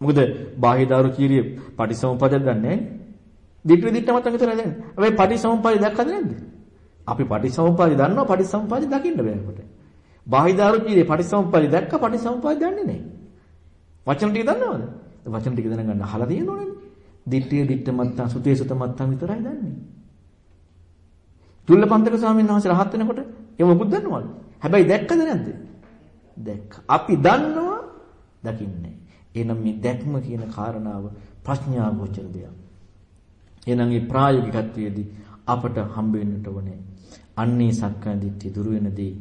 මොකද බාහිදාරු කීරිය පටිසමුප්පාදයක් ගන්න නැහැ. දිට්ඨි දිට්ඨ මතන් විතරයි දැන්. හැබැයි පටිසමුප්පාදය දැක්කද නැද්ද? අපි පටිසමුප්පාදය දන්නවා පටිසමුප්පාදය දකින්න බෑ අපට. බාහිදාරු කීරිය පටිසමුප්පාදය දැක්ක පටිසමුප්පාදය දන්නේ නැහැ. වචන ටික දන්නවද? වචන ටික දැනගන්න අහලා තියෙනවනේ. දිට්ඨිය දිට්ඨ මත්තන් සුතේ සුත මත්තන් විතරයි දන්නේ. චුල්ලපන්තක ස්වාමීන් වහන්සේ රහත් වෙනකොට ඒ මොකුත් දන්නවද? හැබැයි දැක්කද නැද්ද? දැක්ක. අපි දන්නවා දකින්නේ. එහෙනම් මේ දැක්ම කියන කාරණාව ප්‍රඥා ගෝචර දෙයක්. එහෙනම් මේ ප්‍රායෝගිකත්වයේදී අපට හම්බ වෙන්නට ඕනේ. අන්නේ සක්කාය දිට්ඨිය දුරු වෙනදී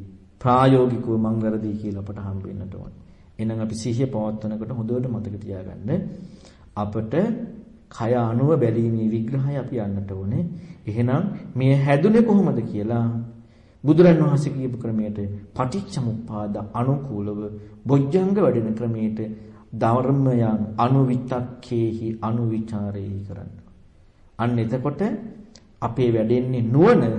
ප්‍රායෝගිකව මං වැරදි කියලා අපට හම්බ වෙන්නට ඕනේ. එහෙනම් අපි සිහිය පවත්වනකොට හොඳට මතක තියාගන්න අපට කය අනුව බැලීමේ විග්‍රහය අපි යන්නට ඕනේ. එහෙනම් මේ හැදුනේ කොහොමද කියලා බුදුරන් වහන්සේ කියපු ක්‍රමයට පටිච්චමුප්පාද අනුකූලව බොජ්ජංග වැඩෙන ක්‍රමයට ධර්මයන් අනුවිතක්කේහි අනුවිචාරේහි කරන්න. අන්න එතකොට අපේ වැඩෙන්නේ නුවණ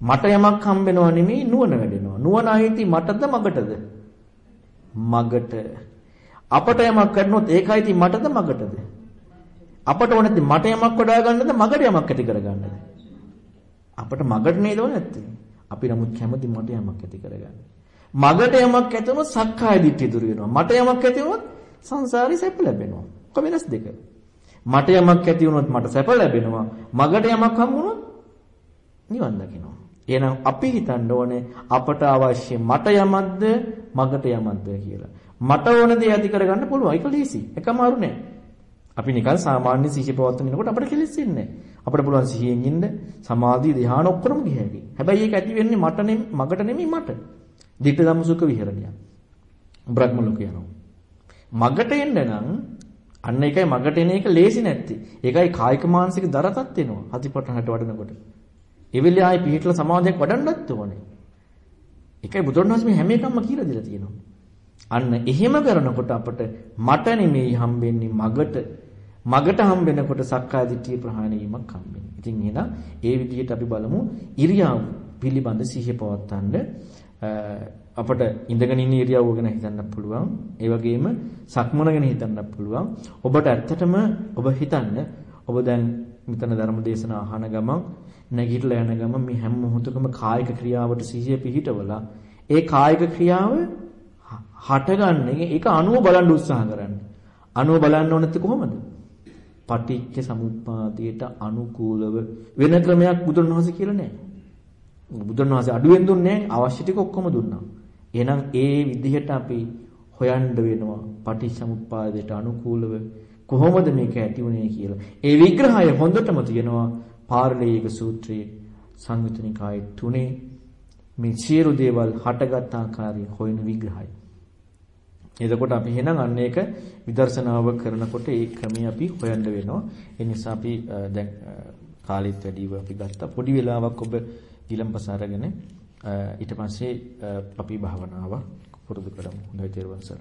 මට යමක් හම්බෙනවා නෙමෙයි නුවණ වැඩෙනවා. නුවණ ඇහිති මටද මගටද? මගට. අපට යමක් කරනොත් ඒකයි ති මටද මගටද? අපට ඕනේ මට යමක් වඩා ගන්නද මගට යමක් ඇති කරගන්නද? අපට මගට නේද ඕනේ නැත්තේ. අපි නමුත් කැමති මට යමක් ඇති කරගන්න. මගට යමක් ඇති වුණොත් සක්කාය දිට්ඨිය දුර වෙනවා. මට යමක් ඇති වුණොත් සංසාරي සැප ලැබෙනවා. කො වෙනස් දෙක. මට යමක් ඇති වුණොත් මට සැප ලැබෙනවා. මගට යමක් හම්බුනොත් නිවන් දකිනවා. එහෙනම් අපි හිතන්න ඕනේ අපට අවශ්‍ය මට යමක්ද මගට යමක්ද කියලා. මට ඕන දේ ඇති කරගන්න පුළුවන්. ඒක ලීසි. එකම අරු නෑ. අපි නිකන් සාමාන්‍ය සිහිය පවත්වනකොට අපිට කෙලෙසෙන්නේ අපිට පුළුවන් සිහියෙන් ඉන්න සමාධි ධ්‍යාන ඔක්කොම ගියහැකි. හැබැයි ඒක ඇති වෙන්නේ මට නෙමෙයි මගට නෙමෙයි මට. ධිට්ඨ ධම්මසුඛ විහරණය. බ්‍රහ්ම ලෝක යනවා. මගට එන්න නම් අන්න ඒකයි මගට එන එක ලේසි නැත්තේ. ඒකයි කායික මානසික දරතත් එනවා. හතිපටහට වඩනකොට. ඒ වෙලේ ආයි පිටල සමාධියක් වඩන්නත් ඕනේ. ඒකයි බුදුරණවහන්සේ මේ හැම එකක්ම කියලා දීලා තියෙනවා. අන්න එහෙම කරනකොට අපට මට නෙමෙයි හම්බෙන්නේ මගට මගට හම්බෙනකොට සක්කාය දිට්ඨිය ප්‍රහාණය වීමක් හම්බෙන්නේ. ඉතින් එහෙනම් ඒ විදිහට අපි බලමු ඉරියාව පිළිබඳ සිහිය පවත්වන්න අපට ඉඳගෙන ඉන්න ඉරියව්ව ගැන හිතන්න පුළුවන්. ඒ වගේම සක්මන ගැන හිතන්න පුළුවන්. ඔබට ඇත්තටම ඔබ හිතන්න ඔබ දැන් මෙතන ධර්ම දේශනා අහන ගමන් නැගිටලා යන ගමන් මේ හැම මොහොතකම කායික ක්‍රියාවට සිහිය පිහිටවලා ඒ කායික ක්‍රියාව හටගන්නේ ඒක අණුව බලන්න උත්සාහ කරන්න. අණුව බලන්න ඕනෙත් කොහොමද? පටිච්ච සමුප්පාදයට අනුකූලව වෙන ක්‍රමයක් බුදුන් වහන්සේ කියලා නැහැ. බුදුන් වහන්සේ අඩුවෙන් දුන්නේ අවශ්‍ය ටික ඔක්කොම දුන්නා. එහෙනම් ඒ විදිහට අපි හොයන්න වෙනවා පටිච්ච සමුප්පාදයට අනුකූලව කොහොමද මේක ඇති වුනේ කියලා. ඒ විග්‍රහය හොඳටම තියෙනවා පාරලීක සූත්‍රයේ සංයුතනිකායේ තුනේ මේ සියලු දේවල් හටගත් ආකාරය හොයන විග්‍රහය. එතකොට අපි එහෙනම් අන්න ඒක විදර්ශනාව කරනකොට ඒ ක්‍රමයේ අපි හොයන්න වෙනවා. ඒ නිසා අපි දැන් කාලෙත් වැඩිව අපි ගත්තා. පොඩි වෙලාවක් ඔබ ඊළම්පස අරගෙන ඊට පස්සේ අපි භාවනාව පුරුදු කරමු. හොඳයි තේරුවන් සර්.